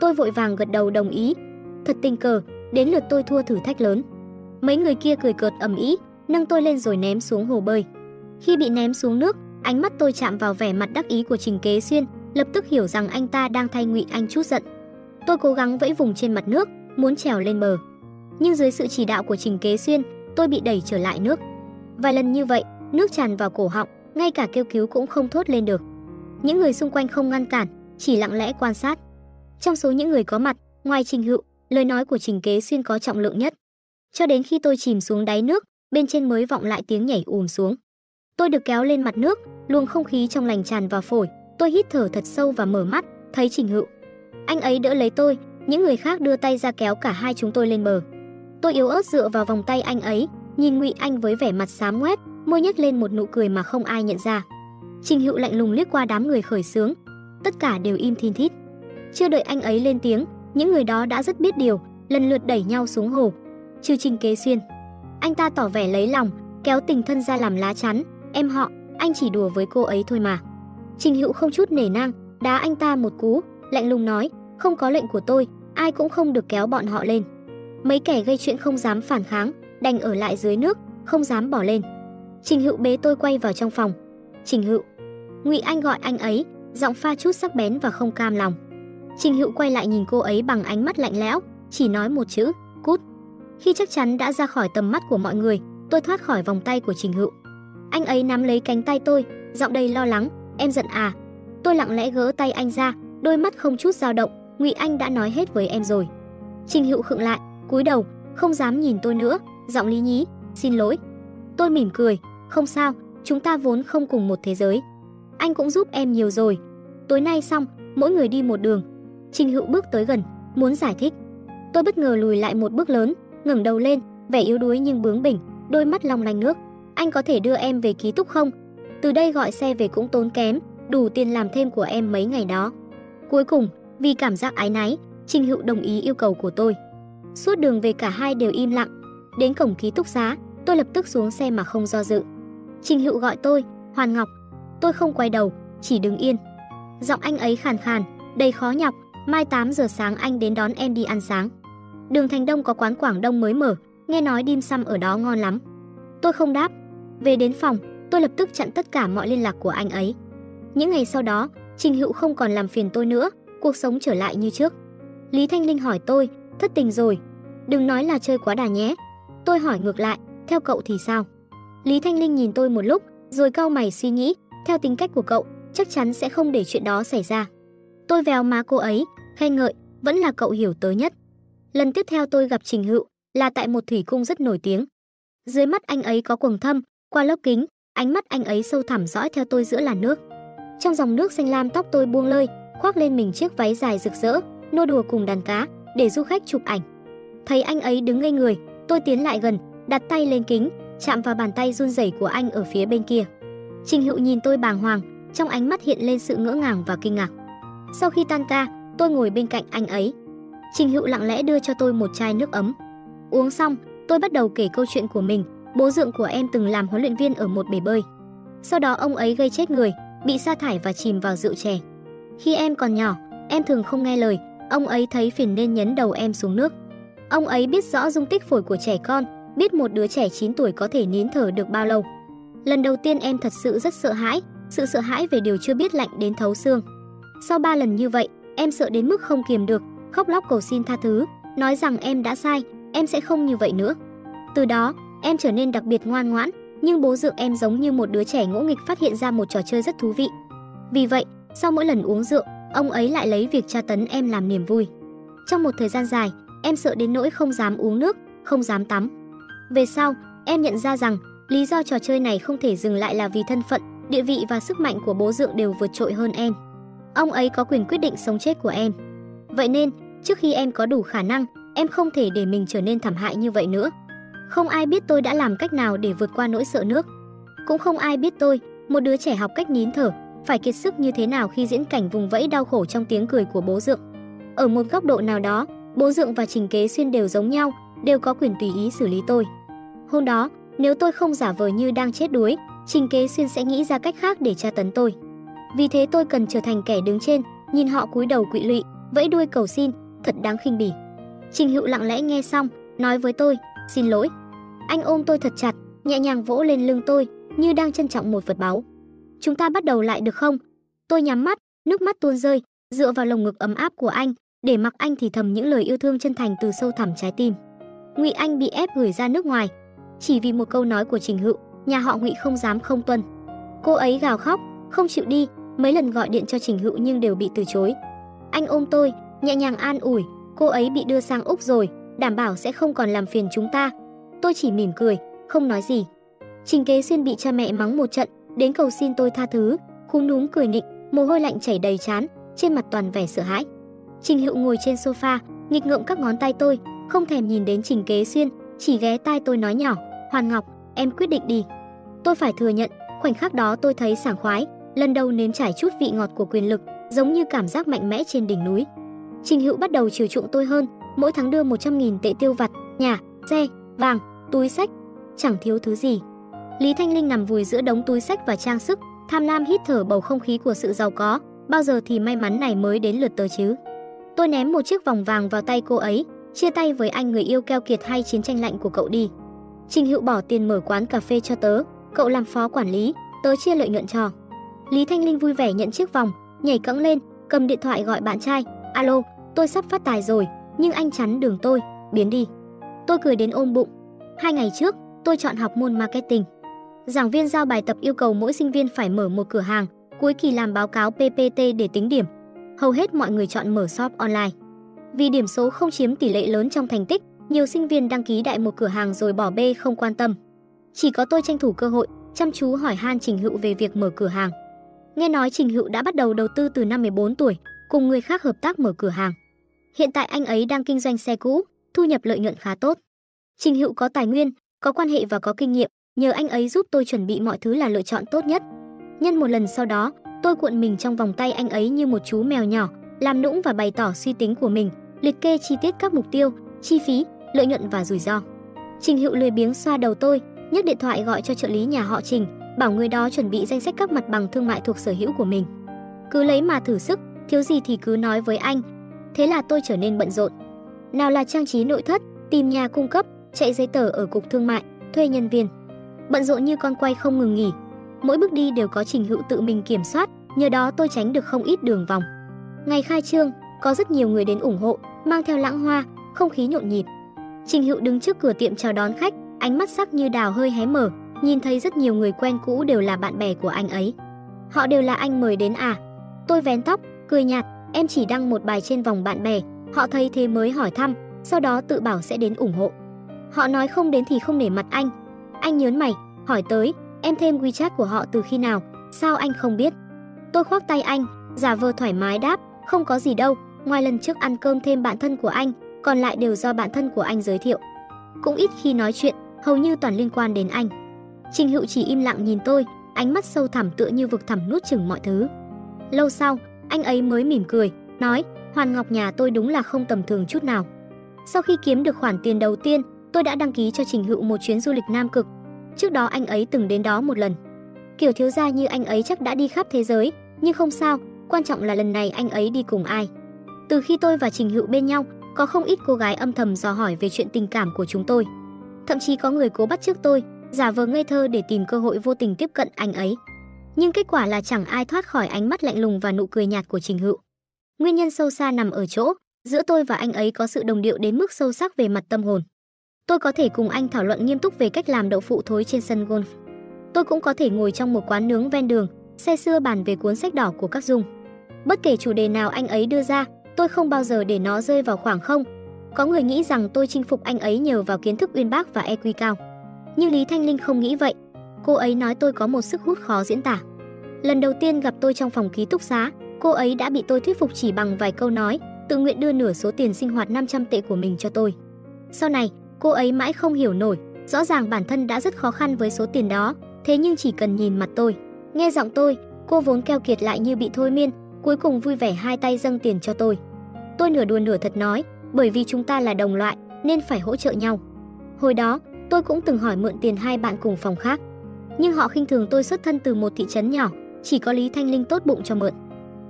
Tôi vội vàng gật đầu đồng ý. Thật tình cờ, đến lượt tôi thua thử thách lớn. Mấy người kia cười cợt ầm ĩ, nâng tôi lên rồi ném xuống hồ bơi. Khi bị ném xuống nước, ánh mắt tôi chạm vào vẻ mặt đắc ý của Trình Kế Xuyên, lập tức hiểu rằng anh ta đang thay Ngụy Anh chút giận. Tôi cố gắng vẫy vùng trên mặt nước, muốn trèo lên bờ. Nhưng dưới sự chỉ đạo của Trình Kế Xuyên, tôi bị đẩy trở lại nước. Vài lần như vậy, nước tràn vào cổ họng, ngay cả kêu cứu cũng không thốt lên được. Những người xung quanh không ngăn cản, chỉ lặng lẽ quan sát. Trong số những người có mặt, ngoài Trình Hựu, lời nói của Trình Kế Xuyên có trọng lượng nhất. Cho đến khi tôi chìm xuống đáy nước, bên trên mới vọng lại tiếng nhảy ùm xuống. Tôi được kéo lên mặt nước, luồng không khí trong lành tràn vào phổi, tôi hít thở thật sâu và mở mắt, thấy Trình Hựu. Anh ấy đỡ lấy tôi, những người khác đưa tay ra kéo cả hai chúng tôi lên bờ. Tôi yếu ớt dựa vào vòng tay anh ấy, nhìn Ngụy Anh với vẻ mặt xám ngoét, môi nhếch lên một nụ cười mà không ai nhận ra. Trình Hữu lạnh lùng liếc qua đám người khởi sướng, tất cả đều im thin thít. Chưa đợi anh ấy lên tiếng, những người đó đã rất biết điều, lần lượt đẩy nhau xuống hồ. Trừ Trình Kế Xuyên, anh ta tỏ vẻ lấy lòng, kéo tình thân ra làm lá chắn, "Em họ, anh chỉ đùa với cô ấy thôi mà." Trình Hữu không chút nể nang, đá anh ta một cú, lạnh lùng nói, "Không có lệnh của tôi, ai cũng không được kéo bọn họ lên." Mấy kẻ gây chuyện không dám phản kháng, đành ở lại dưới nước, không dám bỏ lên. Trình Hữu bế tôi quay vào trong phòng. "Trình Hữu." Ngụy Anh gọi anh ấy, giọng pha chút sắc bén và không cam lòng. Trình Hữu quay lại nhìn cô ấy bằng ánh mắt lạnh lẽo, chỉ nói một chữ, "Cút." Khi chắc chắn đã ra khỏi tầm mắt của mọi người, tôi thoát khỏi vòng tay của Trình Hữu. Anh ấy nắm lấy cánh tay tôi, giọng đầy lo lắng, "Em giận à?" Tôi lặng lẽ gỡ tay anh ra, đôi mắt không chút dao động, "Ngụy Anh đã nói hết với em rồi." Trình Hữu khựng lại, cúi đầu, không dám nhìn tôi nữa, giọng lý nhí, "Xin lỗi." Tôi mỉm cười, "Không sao, chúng ta vốn không cùng một thế giới. Anh cũng giúp em nhiều rồi." Tối nay xong, mỗi người đi một đường. Trình Hữu bước tới gần, muốn giải thích. Tôi bất ngờ lùi lại một bước lớn, ngẩng đầu lên, vẻ yếu đuối nhưng bướng bỉnh, đôi mắt long lanh nước. Anh có thể đưa em về ký túc không? Từ đây gọi xe về cũng tốn kém, đủ tiền làm thêm của em mấy ngày đó. Cuối cùng, vì cảm giác ái náy, Trình Hữu đồng ý yêu cầu của tôi. Suốt đường về cả hai đều im lặng. Đến cổng ký túc xá, tôi lập tức xuống xe mà không do dự. Trình Hữu gọi tôi, Hoàn Ngọc. Tôi không quay đầu, chỉ đứng yên. Giọng anh ấy khàn khàn, đầy khó nhọc, mai 8 giờ sáng anh đến đón em đi ăn sáng. Đường Thành Đông có quán Quảng Đông mới mở, nghe nói dim sum ở đó ngon lắm. Tôi không đáp. Về đến phòng, tôi lập tức chặn tất cả mọi liên lạc của anh ấy. Những ngày sau đó, Trình Hữu không còn làm phiền tôi nữa, cuộc sống trở lại như trước. Lý Thanh Linh hỏi tôi, thất tình rồi, đừng nói là chơi quá đà nhé. Tôi hỏi ngược lại, theo cậu thì sao? Lý Thanh Linh nhìn tôi một lúc, rồi cau mày suy nghĩ, theo tính cách của cậu, chắc chắn sẽ không để chuyện đó xảy ra. Tôi véo má cô ấy, khen ngợi, vẫn là cậu hiểu tới nhất. Lần tiếp theo tôi gặp Trình Hựu là tại một thủy cung rất nổi tiếng. Dưới mắt anh ấy có quầng thâm, qua lớp kính, ánh mắt anh ấy sâu thẳm dõi theo tôi giữa làn nước. Trong dòng nước xanh lam tóc tôi buông lơi, khoác lên mình chiếc váy dài rực rỡ, nô đùa cùng đàn cá, để du khách chụp ảnh. Thấy anh ấy đứng ngây người, tôi tiến lại gần, đặt tay lên kính, chạm vào bàn tay run rẩy của anh ở phía bên kia. Trình Hữu nhìn tôi bàng hoàng, trong ánh mắt hiện lên sự ngỡ ngàng và kinh ngạc. Sau khi tan ca, tôi ngồi bên cạnh anh ấy. Trình Hữu lặng lẽ đưa cho tôi một chai nước ấm. Uống xong, tôi bắt đầu kể câu chuyện của mình. Bố dượng của em từng làm huấn luyện viên ở một bể bơi. Sau đó ông ấy gây chết người, bị sa thải và chìm vào rượu chè. Khi em còn nhỏ, em thường không nghe lời, ông ấy thấy phiền nên nhấn đầu em xuống nước. Ông ấy biết rõ dung tích phổi của trẻ con, biết một đứa trẻ 9 tuổi có thể nín thở được bao lâu. Lần đầu tiên em thật sự rất sợ hãi, sự sợ hãi về điều chưa biết lạnh đến thấu xương. Sau ba lần như vậy, em sợ đến mức không kiềm được, khóc lóc cầu xin tha thứ, nói rằng em đã sai, em sẽ không như vậy nữa. Từ đó, em trở nên đặc biệt ngoan ngoãn, nhưng bố dượng em giống như một đứa trẻ ngỗ nghịch phát hiện ra một trò chơi rất thú vị. Vì vậy, sau mỗi lần uống rượu, ông ấy lại lấy việc tra tấn em làm niềm vui. Trong một thời gian dài, em sợ đến nỗi không dám uống nước, không dám tắm. Về sau, em nhận ra rằng lý do trò chơi này không thể dừng lại là vì thân phận, địa vị và sức mạnh của bố dượng đều vượt trội hơn em. Ông ấy có quyền quyết định sống chết của em. Vậy nên, trước khi em có đủ khả năng, em không thể để mình trở nên thảm hại như vậy nữa. Không ai biết tôi đã làm cách nào để vượt qua nỗi sợ nước. Cũng không ai biết tôi, một đứa trẻ học cách nín thở, phải kiệt sức như thế nào khi diễn cảnh vùng vẫy đau khổ trong tiếng cười của bố dượng. Ở một góc độ nào đó, bố dượng và Trình Kế Xuyên đều giống nhau, đều có quyền tùy ý xử lý tôi. Hôm đó, Nếu tôi không giả vờ như đang chết đuối, Trình Kế Xuyên sẽ nghĩ ra cách khác để tra tấn tôi. Vì thế tôi cần trở thành kẻ đứng trên, nhìn họ cúi đầu quỵ lụy, vẫy đuôi cầu xin, thật đáng khinh bỉ. Trình Hữu lặng lẽ nghe xong, nói với tôi, "Xin lỗi." Anh ôm tôi thật chặt, nhẹ nhàng vỗ lên lưng tôi, như đang trân trọng một vật báu. "Chúng ta bắt đầu lại được không?" Tôi nhắm mắt, nước mắt tuôn rơi, dựa vào lồng ngực ấm áp của anh, để mặc anh thì thầm những lời yêu thương chân thành từ sâu thẳm trái tim. Ngụy Anh bị ép gửi ra nước ngoài, chỉ vì một câu nói của Trình Hữu, nhà họ Ngụy không dám không tuân. Cô ấy gào khóc, không chịu đi, mấy lần gọi điện cho Trình Hữu nhưng đều bị từ chối. Anh ôm tôi, nhẹ nhàng an ủi, cô ấy bị đưa sang Úc rồi, đảm bảo sẽ không còn làm phiền chúng ta. Tôi chỉ mỉm cười, không nói gì. Trình Kế Xuyên bị cha mẹ mắng một trận, đến cầu xin tôi tha thứ, khúm núm cười nịnh, mồ hôi lạnh chảy đầy trán, trên mặt toàn vẻ sợ hãi. Trình Hữu ngồi trên sofa, nghịch ngợm các ngón tay tôi, không thèm nhìn đến Trình Kế Xuyên, chỉ ghé tai tôi nói nhỏ, "Hoàn Ngọc, em quyết định đi." Tôi phải thừa nhận, khoảnh khắc đó tôi thấy sảng khoái, lần đầu nếm trải chút vị ngọt của quyền lực, giống như cảm giác mạnh mẽ trên đỉnh núi. Trình Hữu bắt đầu chiều chuộng tôi hơn, mỗi tháng đưa 100.000 tệ tiêu vặt, nhà, xe, vàng, túi sách, chẳng thiếu thứ gì. Lý Thanh Linh nằm vùi giữa đống túi sách và trang sức, tham lam hít thở bầu không khí của sự giàu có, bao giờ thì may mắn này mới đến lượt tớ chứ. Tôi ném một chiếc vòng vàng vào tay cô ấy, chia tay với anh người yêu keo kiệt hay chiến tranh lạnh của cậu đi. Trình Hữu bỏ tiền mở quán cà phê cho tớ, cậu làm phó quản lý, tớ chia lợi nhuận cho. Lý Thanh Linh vui vẻ nhận chiếc vòng, nhảy cẫng lên, cầm điện thoại gọi bạn trai, "Alo, tôi sắp phát tài rồi, nhưng anh chắn đường tôi, biến đi." Tôi cười đến ôm bụng. Hai ngày trước, tôi chọn học môn marketing. Giảng viên giao bài tập yêu cầu mỗi sinh viên phải mở một cửa hàng, cuối kỳ làm báo cáo PPT để tính điểm. Hầu hết mọi người chọn mở shop online. Vì điểm số không chiếm tỷ lệ lớn trong thành tích, nhiều sinh viên đăng ký đại một cửa hàng rồi bỏ bê không quan tâm. Chỉ có tôi tranh thủ cơ hội, chăm chú hỏi han Trình Hữu về việc mở cửa hàng. Nghe nói Trình Hữu đã bắt đầu đầu tư từ năm 14 tuổi, cùng người khác hợp tác mở cửa hàng. Hiện tại anh ấy đang kinh doanh xe cũ, thu nhập lợi nhuận khá tốt. Trình Hữu có tài nguyên, có quan hệ và có kinh nghiệm, nhờ anh ấy giúp tôi chuẩn bị mọi thứ là lựa chọn tốt nhất. Nhân một lần sau đó, tôi cuộn mình trong vòng tay anh ấy như một chú mèo nhỏ, làm nũng và bày tỏ suy tính của mình, liệt kê chi tiết các mục tiêu, chi phí, lợi nhuận và rủi ro. Trình Hữu lười biếng xoa đầu tôi, nhấc điện thoại gọi cho trợ lý nhà họ Trình, bảo người đó chuẩn bị danh sách các mặt bằng thương mại thuộc sở hữu của mình. Cứ lấy mà thử sức, thiếu gì thì cứ nói với anh. Thế là tôi trở nên bận rộn. Nào là trang trí nội thất, tìm nhà cung cấp, chạy giấy tờ ở cục thương mại, thuê nhân viên. Bận rộn như con quay không ngừng nghỉ. Mỗi bước đi đều có Trình Hữu tự mình kiểm soát, nhờ đó tôi tránh được không ít đường vòng. Ngày khai trương, có rất nhiều người đến ủng hộ, mang theo lãng hoa, không khí nhộn nhịp. Trình Hữu đứng trước cửa tiệm chào đón khách, ánh mắt sắc như đào hơi hé mở, nhìn thấy rất nhiều người quen cũ đều là bạn bè của anh ấy. Họ đều là anh mời đến à? Tôi vén tóc, cười nhạt, em chỉ đăng một bài trên vòng bạn bè, họ thấy thế mới hỏi thăm, sau đó tự bảo sẽ đến ủng hộ. Họ nói không đến thì không nể mặt anh. Anh nhớn mày, hỏi tới, em thêm WeChat của họ từ khi nào, sao anh không biết? Tôi khoác tay anh, giả vờ thoải mái đáp, không có gì đâu, ngoài lần trước ăn cơm thêm bạn thân của anh, còn lại đều do bạn thân của anh giới thiệu. Cũng ít khi nói chuyện, hầu như toàn liên quan đến anh. Trình Hữu chỉ im lặng nhìn tôi, ánh mắt sâu thẳm tựa như vực thẳm nuốt chửng mọi thứ. Lâu sau, anh ấy mới mỉm cười, nói, Hoàn Ngọc nhà tôi đúng là không tầm thường chút nào. Sau khi kiếm được khoản tiền đầu tiên, tôi đã đăng ký cho Trình Hữu một chuyến du lịch Nam Cực. Trước đó anh ấy từng đến đó một lần. Kiểu thiếu gia như anh ấy chắc đã đi khắp thế giới, nhưng không sao, quan trọng là lần này anh ấy đi cùng ai. Từ khi tôi và Trình Hữu bên nhau, có không ít cô gái âm thầm dò hỏi về chuyện tình cảm của chúng tôi. Thậm chí có người cố bắt trước tôi, giả vờ ngây thơ để tìm cơ hội vô tình tiếp cận anh ấy. Nhưng kết quả là chẳng ai thoát khỏi ánh mắt lạnh lùng và nụ cười nhạt của Trình Hữu. Nguyên nhân sâu xa nằm ở chỗ, giữa tôi và anh ấy có sự đồng điệu đến mức sâu sắc về mặt tâm hồn. Tôi có thể cùng anh thảo luận nghiêm túc về cách làm đậu phụ thối trên sân golf. Tôi cũng có thể ngồi trong một quán nướng ven đường, xe xưa bàn về cuốn sách đỏ của các dung. Bất kể chủ đề nào anh ấy đưa ra, tôi không bao giờ để nó rơi vào khoảng không. Có người nghĩ rằng tôi chinh phục anh ấy nhờ vào kiến thức uyên bác và EQ cao. Nhưng Lý Thanh Linh không nghĩ vậy. Cô ấy nói tôi có một sức hút khó diễn tả. Lần đầu tiên gặp tôi trong phòng ký túc xá, cô ấy đã bị tôi thuyết phục chỉ bằng vài câu nói, tự nguyện đưa nửa số tiền sinh hoạt 500 tệ của mình cho tôi. Sau này, cô ấy mãi không hiểu nổi, rõ ràng bản thân đã rất khó khăn với số tiền đó, thế nhưng chỉ cần nhìn mặt tôi, nghe giọng tôi, cô vốn keo kiệt lại như bị thôi miên, cuối cùng vui vẻ hai tay dâng tiền cho tôi. Tôi nửa đùa nửa thật nói, bởi vì chúng ta là đồng loại nên phải hỗ trợ nhau. Hồi đó, Tôi cũng từng hỏi mượn tiền hai bạn cùng phòng khác, nhưng họ khinh thường tôi xuất thân từ một thị trấn nhỏ, chỉ có Lý Thanh Linh tốt bụng cho mượn.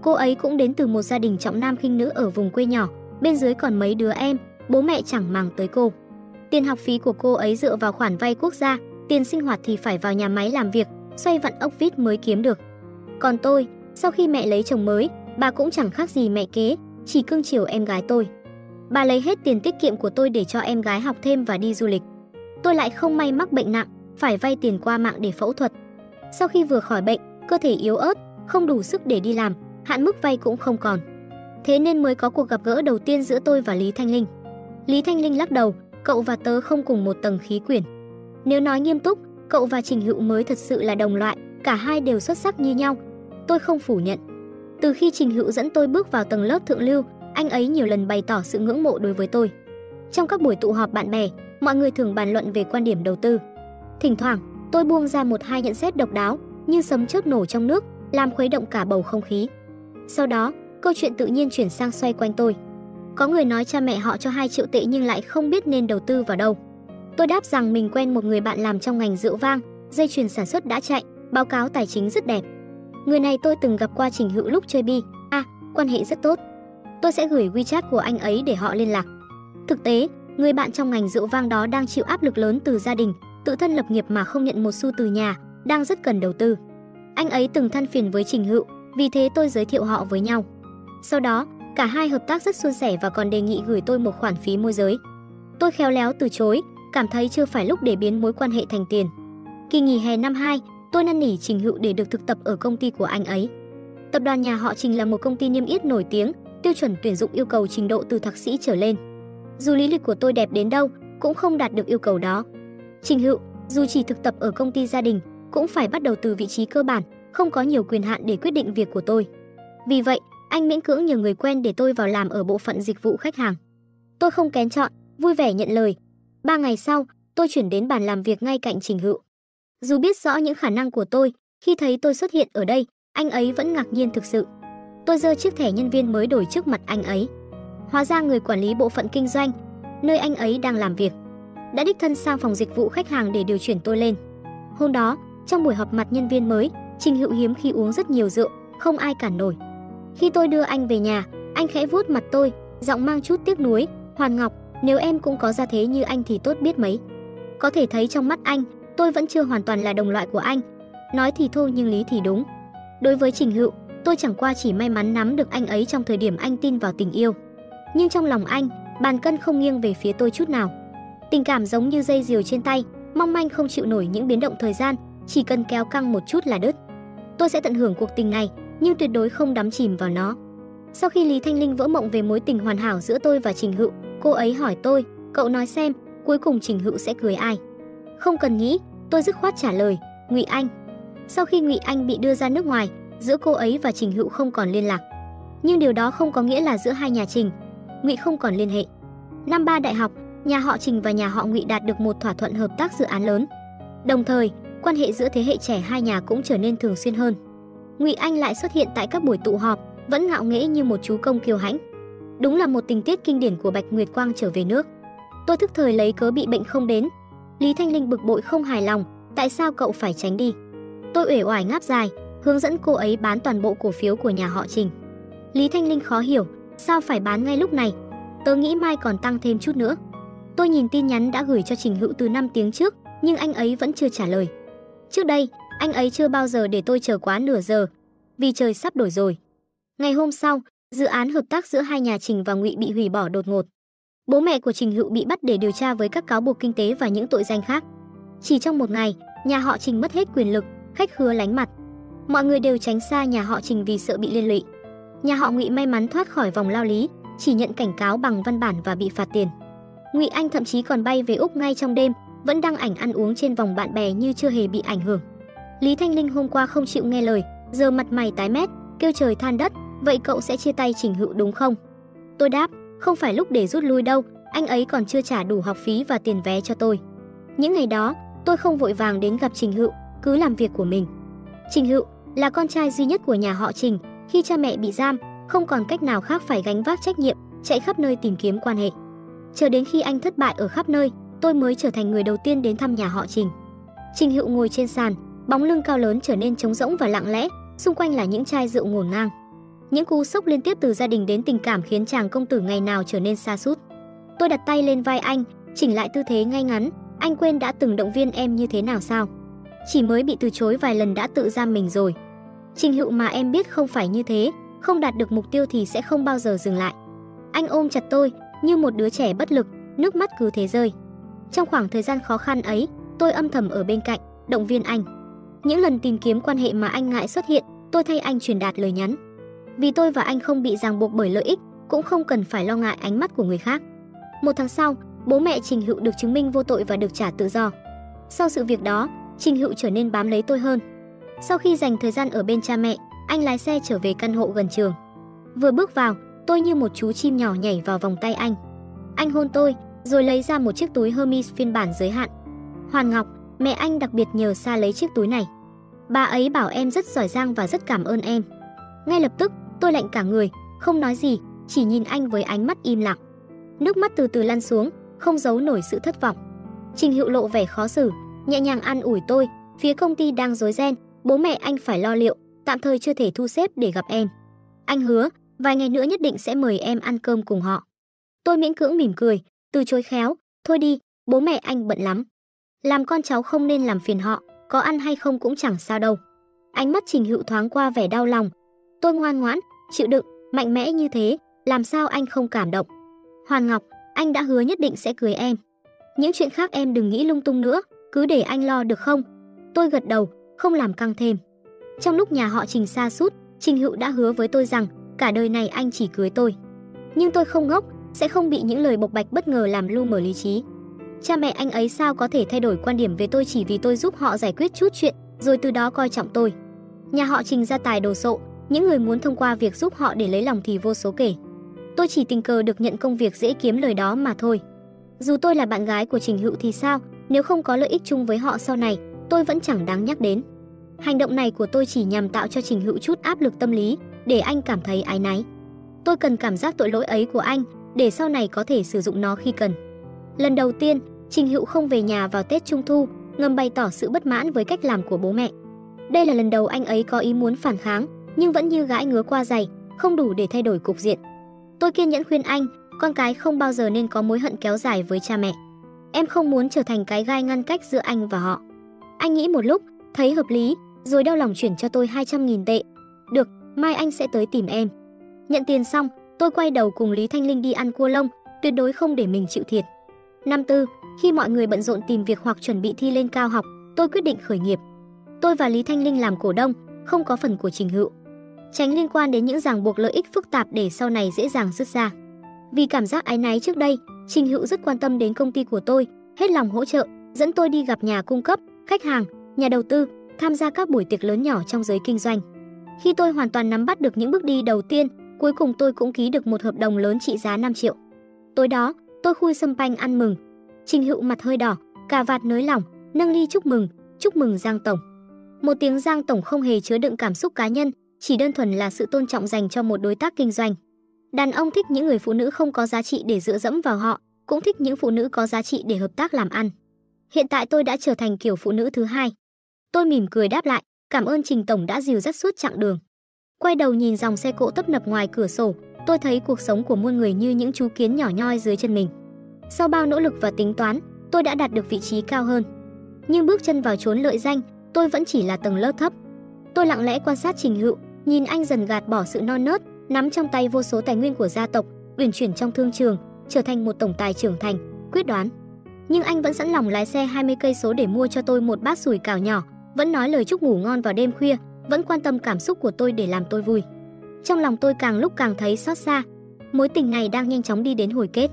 Cô ấy cũng đến từ một gia đình trọng nam khinh nữ ở vùng quê nhỏ, bên dưới còn mấy đứa em, bố mẹ chẳng màng tới cô. Tiền học phí của cô ấy dựa vào khoản vay quốc gia, tiền sinh hoạt thì phải vào nhà máy làm việc, xoay vặn ốc vít mới kiếm được. Còn tôi, sau khi mẹ lấy chồng mới, bà cũng chẳng khác gì mẹ kế, chỉ cưng chiều em gái tôi. Bà lấy hết tiền tiết kiệm của tôi để cho em gái học thêm và đi du lịch. Tôi lại không may mắc bệnh nặng, phải vay tiền qua mạng để phẫu thuật. Sau khi vừa khỏi bệnh, cơ thể yếu ớt, không đủ sức để đi làm, hạn mức vay cũng không còn. Thế nên mới có cuộc gặp gỡ đầu tiên giữa tôi và Lý Thanh Linh. Lý Thanh Linh lắc đầu, cậu và tớ không cùng một tầng khí quyển. Nếu nói nghiêm túc, cậu và Trình Hữu mới thật sự là đồng loại, cả hai đều xuất sắc như nhau. Tôi không phủ nhận. Từ khi Trình Hữu dẫn tôi bước vào tầng lớp thượng lưu, anh ấy nhiều lần bày tỏ sự ngưỡng mộ đối với tôi. Trong các buổi tụ họp bạn bè, mọi người thường bàn luận về quan điểm đầu tư. Thỉnh thoảng, tôi buông ra một hai nhận xét độc đáo, như sấm chớp nổ trong nước, làm khuấy động cả bầu không khí. Sau đó, câu chuyện tự nhiên chuyển sang xoay quanh tôi. Có người nói cha mẹ họ cho 2 triệu tệ nhưng lại không biết nên đầu tư vào đâu. Tôi đáp rằng mình quen một người bạn làm trong ngành rượu vang, dây chuyền sản xuất đã chạy, báo cáo tài chính rất đẹp. Người này tôi từng gặp qua Trình Hữu lúc chơi bi, à, quan hệ rất tốt. Tôi sẽ gửi WeChat của anh ấy để họ liên lạc. Thực tế, người bạn trong ngành rượu vang đó đang chịu áp lực lớn từ gia đình, tự thân lập nghiệp mà không nhận một xu từ nhà, đang rất cần đầu tư. Anh ấy từng than phiền với Trình Hữu, vì thế tôi giới thiệu họ với nhau. Sau đó, cả hai hợp tác rất suôn sẻ và còn đề nghị gửi tôi một khoản phí môi giới. Tôi khéo léo từ chối, cảm thấy chưa phải lúc để biến mối quan hệ thành tiền. Kỳ nghỉ hè năm 2, tôi năn nỉ Trình Hữu để được thực tập ở công ty của anh ấy. Tập đoàn nhà họ Trình là một công ty niêm yết nổi tiếng, tiêu chuẩn tuyển dụng yêu cầu trình độ từ thạc sĩ trở lên. Dù lý lịch của tôi đẹp đến đâu, cũng không đạt được yêu cầu đó. Trình Hữu, dù chỉ thực tập ở công ty gia đình, cũng phải bắt đầu từ vị trí cơ bản, không có nhiều quyền hạn để quyết định việc của tôi. Vì vậy, anh miễn cưỡng nhờ người quen để tôi vào làm ở bộ phận dịch vụ khách hàng. Tôi không kén chọn, vui vẻ nhận lời. Ba ngày sau, tôi chuyển đến bàn làm việc ngay cạnh Trình Hữu. Dù biết rõ những khả năng của tôi, khi thấy tôi xuất hiện ở đây, anh ấy vẫn ngạc nhiên thực sự. Tôi giơ chiếc thẻ nhân viên mới đổi trước mặt anh ấy. Hóa ra người quản lý bộ phận kinh doanh, nơi anh ấy đang làm việc, đã đích thân sang phòng dịch vụ khách hàng để điều chuyển tôi lên. Hôm đó, trong buổi họp mặt nhân viên mới, Trình Hữu hiếm khi uống rất nhiều rượu, không ai cản nổi. Khi tôi đưa anh về nhà, anh khẽ vuốt mặt tôi, giọng mang chút tiếc nuối, "Hoàn Ngọc, nếu em cũng có gia thế như anh thì tốt biết mấy." Có thể thấy trong mắt anh, tôi vẫn chưa hoàn toàn là đồng loại của anh. Nói thì thô nhưng lý thì đúng. Đối với Trình Hựu, tôi chẳng qua chỉ may mắn nắm được anh ấy trong thời điểm anh tin vào tình yêu. Nhưng trong lòng anh, bàn cân không nghiêng về phía tôi chút nào. Tình cảm giống như dây diều trên tay, mong manh không chịu nổi những biến động thời gian, chỉ cần kéo căng một chút là đứt. Tôi sẽ tận hưởng cuộc tình này, nhưng tuyệt đối không đắm chìm vào nó. Sau khi Lý Thanh Linh vỡ mộng về mối tình hoàn hảo giữa tôi và Trình Hữu, cô ấy hỏi tôi, cậu nói xem, cuối cùng Trình Hữu sẽ cưới ai? Không cần nghĩ, tôi dứt khoát trả lời, Ngụy Anh. Sau khi Ngụy Anh bị đưa ra nước ngoài, giữa cô ấy và Trình Hữu không còn liên lạc. Nhưng điều đó không có nghĩa là giữa hai nhà Trình, Ngụy không còn liên hệ. Năm ba đại học, nhà họ Trình và nhà họ Ngụy đạt được một thỏa thuận hợp tác dự án lớn. Đồng thời, quan hệ giữa thế hệ trẻ hai nhà cũng trở nên thường xuyên hơn. Ngụy Anh lại xuất hiện tại các buổi tụ họp, vẫn ngạo nghễ như một chú công kiêu hãnh. Đúng là một tình tiết kinh điển của Bạch Nguyệt Quang trở về nước. Tôi thức thời lấy cớ bị bệnh không đến. Lý Thanh Linh bực bội không hài lòng, tại sao cậu phải tránh đi? Tôi uể oải ngáp dài, hướng dẫn cô ấy bán toàn bộ cổ phiếu của nhà họ Trình. Lý Thanh Linh khó hiểu, sao phải bán ngay lúc này? Tớ nghĩ mai còn tăng thêm chút nữa. Tôi nhìn tin nhắn đã gửi cho Trình Hữu từ 5 tiếng trước, nhưng anh ấy vẫn chưa trả lời. Trước đây, anh ấy chưa bao giờ để tôi chờ quá nửa giờ, vì trời sắp đổi rồi. Ngày hôm sau, dự án hợp tác giữa hai nhà Trình và Ngụy bị hủy bỏ đột ngột. Bố mẹ của Trình Hữu bị bắt để điều tra với các cáo buộc kinh tế và những tội danh khác. Chỉ trong một ngày, nhà họ Trình mất hết quyền lực, khách hứa lánh mặt. Mọi người đều tránh xa nhà họ Trình vì sợ bị liên lụy. Nhà họ Ngụy may mắn thoát khỏi vòng lao lý, chỉ nhận cảnh cáo bằng văn bản và bị phạt tiền. Ngụy Anh thậm chí còn bay về Úc ngay trong đêm, vẫn đăng ảnh ăn uống trên vòng bạn bè như chưa hề bị ảnh hưởng. Lý Thanh Linh hôm qua không chịu nghe lời, giờ mặt mày tái mét, kêu trời than đất, vậy cậu sẽ chia tay Trình Hữu đúng không? Tôi đáp, không phải lúc để rút lui đâu, anh ấy còn chưa trả đủ học phí và tiền vé cho tôi. Những ngày đó, tôi không vội vàng đến gặp Trình Hữu, cứ làm việc của mình. Trình Hữu là con trai duy nhất của nhà họ Trình, khi cha mẹ bị giam, không còn cách nào khác phải gánh vác trách nhiệm, chạy khắp nơi tìm kiếm quan hệ. Chờ đến khi anh thất bại ở khắp nơi, tôi mới trở thành người đầu tiên đến thăm nhà họ Trình. Trình Hữu ngồi trên sàn, bóng lưng cao lớn trở nên trống rỗng và lặng lẽ, xung quanh là những chai rượu ngổn ngang. Những cú sốc liên tiếp từ gia đình đến tình cảm khiến chàng công tử ngày nào trở nên xa sút. Tôi đặt tay lên vai anh, chỉnh lại tư thế ngay ngắn, anh quên đã từng động viên em như thế nào sao? Chỉ mới bị từ chối vài lần đã tự giam mình rồi. Trình Hữu mà em biết không phải như thế, không đạt được mục tiêu thì sẽ không bao giờ dừng lại. Anh ôm chặt tôi, như một đứa trẻ bất lực, nước mắt cứ thế rơi. Trong khoảng thời gian khó khăn ấy, tôi âm thầm ở bên cạnh, động viên anh. Những lần tìm kiếm quan hệ mà anh ngại xuất hiện, tôi thay anh truyền đạt lời nhắn. Vì tôi và anh không bị ràng buộc bởi lợi ích, cũng không cần phải lo ngại ánh mắt của người khác. Một tháng sau, bố mẹ Trình Hữu được chứng minh vô tội và được trả tự do. Sau sự việc đó, Trình Hữu trở nên bám lấy tôi hơn. Sau khi dành thời gian ở bên cha mẹ, anh lái xe trở về căn hộ gần trường. Vừa bước vào, tôi như một chú chim nhỏ nhảy vào vòng tay anh. Anh hôn tôi, rồi lấy ra một chiếc túi Hermes phiên bản giới hạn. Hoàn Ngọc, mẹ anh đặc biệt nhờ xa lấy chiếc túi này. Bà ấy bảo em rất giỏi giang và rất cảm ơn em. Ngay lập tức, tôi lạnh cả người, không nói gì, chỉ nhìn anh với ánh mắt im lặng. Nước mắt từ từ lăn xuống, không giấu nổi sự thất vọng. Trình Hữu lộ vẻ khó xử, nhẹ nhàng an ủi tôi, phía công ty đang rối ren, bố mẹ anh phải lo liệu, tạm thời chưa thể thu xếp để gặp em. Anh hứa, vài ngày nữa nhất định sẽ mời em ăn cơm cùng họ. Tôi miễn cưỡng mỉm cười, từ chối khéo, thôi đi, bố mẹ anh bận lắm. Làm con cháu không nên làm phiền họ, có ăn hay không cũng chẳng sao đâu. Ánh mắt Trình Hữu thoáng qua vẻ đau lòng. Tôi ngoan ngoãn, chịu đựng, mạnh mẽ như thế, làm sao anh không cảm động. Hoàn Ngọc, anh đã hứa nhất định sẽ cưới em. Những chuyện khác em đừng nghĩ lung tung nữa, cứ để anh lo được không? Tôi gật đầu, không làm căng thêm. Trong lúc nhà họ Trình xa sút, Trình Hữu đã hứa với tôi rằng cả đời này anh chỉ cưới tôi. Nhưng tôi không ngốc, sẽ không bị những lời bộc bạch bất ngờ làm lu mờ lý trí. Cha mẹ anh ấy sao có thể thay đổi quan điểm về tôi chỉ vì tôi giúp họ giải quyết chút chuyện, rồi từ đó coi trọng tôi. Nhà họ Trình ra tài đồ sộ, những người muốn thông qua việc giúp họ để lấy lòng thì vô số kể. Tôi chỉ tình cờ được nhận công việc dễ kiếm lời đó mà thôi. Dù tôi là bạn gái của Trình Hữu thì sao, nếu không có lợi ích chung với họ sau này, tôi vẫn chẳng đáng nhắc đến. Hành động này của tôi chỉ nhằm tạo cho Trình Hữu chút áp lực tâm lý, để anh cảm thấy áy náy. Tôi cần cảm giác tội lỗi ấy của anh, để sau này có thể sử dụng nó khi cần. Lần đầu tiên, Trình Hữu không về nhà vào Tết Trung Thu, ngầm bày tỏ sự bất mãn với cách làm của bố mẹ. Đây là lần đầu anh ấy có ý muốn phản kháng, nhưng vẫn như gãi ngứa qua giày, không đủ để thay đổi cục diện. Tôi kiên nhẫn khuyên anh, con cái không bao giờ nên có mối hận kéo dài với cha mẹ. Em không muốn trở thành cái gai ngăn cách giữa anh và họ. Anh nghĩ một lúc, thấy hợp lý, rồi đau lòng chuyển cho tôi 200.000 tệ. Được, mai anh sẽ tới tìm em. Nhận tiền xong, tôi quay đầu cùng Lý Thanh Linh đi ăn cua lông, tuyệt đối không để mình chịu thiệt. Năm tư, khi mọi người bận rộn tìm việc hoặc chuẩn bị thi lên cao học, tôi quyết định khởi nghiệp. Tôi và Lý Thanh Linh làm cổ đông, không có phần của Trình Hữu. Tránh liên quan đến những ràng buộc lợi ích phức tạp để sau này dễ dàng rút ra. Vì cảm giác ái náy trước đây, Trình Hữu rất quan tâm đến công ty của tôi, hết lòng hỗ trợ, dẫn tôi đi gặp nhà cung cấp, khách hàng, nhà đầu tư, tham gia các buổi tiệc lớn nhỏ trong giới kinh doanh. Khi tôi hoàn toàn nắm bắt được những bước đi đầu tiên, cuối cùng tôi cũng ký được một hợp đồng lớn trị giá 5 triệu. Tối đó, tôi khui sâm panh ăn mừng. Trình Hữu mặt hơi đỏ, cà vạt nới lỏng, nâng ly chúc mừng, chúc mừng Giang tổng. Một tiếng Giang tổng không hề chứa đựng cảm xúc cá nhân, chỉ đơn thuần là sự tôn trọng dành cho một đối tác kinh doanh. Đàn ông thích những người phụ nữ không có giá trị để dựa dẫm vào họ, cũng thích những phụ nữ có giá trị để hợp tác làm ăn. Hiện tại tôi đã trở thành kiểu phụ nữ thứ hai. Tôi mỉm cười đáp lại, cảm ơn Trình tổng đã dìu dắt suốt chặng đường. Quay đầu nhìn dòng xe cộ tấp nập ngoài cửa sổ, tôi thấy cuộc sống của muôn người như những chú kiến nhỏ nhoi dưới chân mình. Sau bao nỗ lực và tính toán, tôi đã đạt được vị trí cao hơn. Nhưng bước chân vào chốn lợi danh, tôi vẫn chỉ là tầng lớp thấp. Tôi lặng lẽ quan sát Trình Hữu, nhìn anh dần gạt bỏ sự non nớt, nắm trong tay vô số tài nguyên của gia tộc, uyển chuyển trong thương trường, trở thành một tổng tài trưởng thành, quyết đoán. Nhưng anh vẫn sẵn lòng lái xe 20 cây số để mua cho tôi một bát sủi cảo nhỏ, vẫn nói lời chúc ngủ ngon vào đêm khuya, vẫn quan tâm cảm xúc của tôi để làm tôi vui. Trong lòng tôi càng lúc càng thấy xót xa, mối tình này đang nhanh chóng đi đến hồi kết.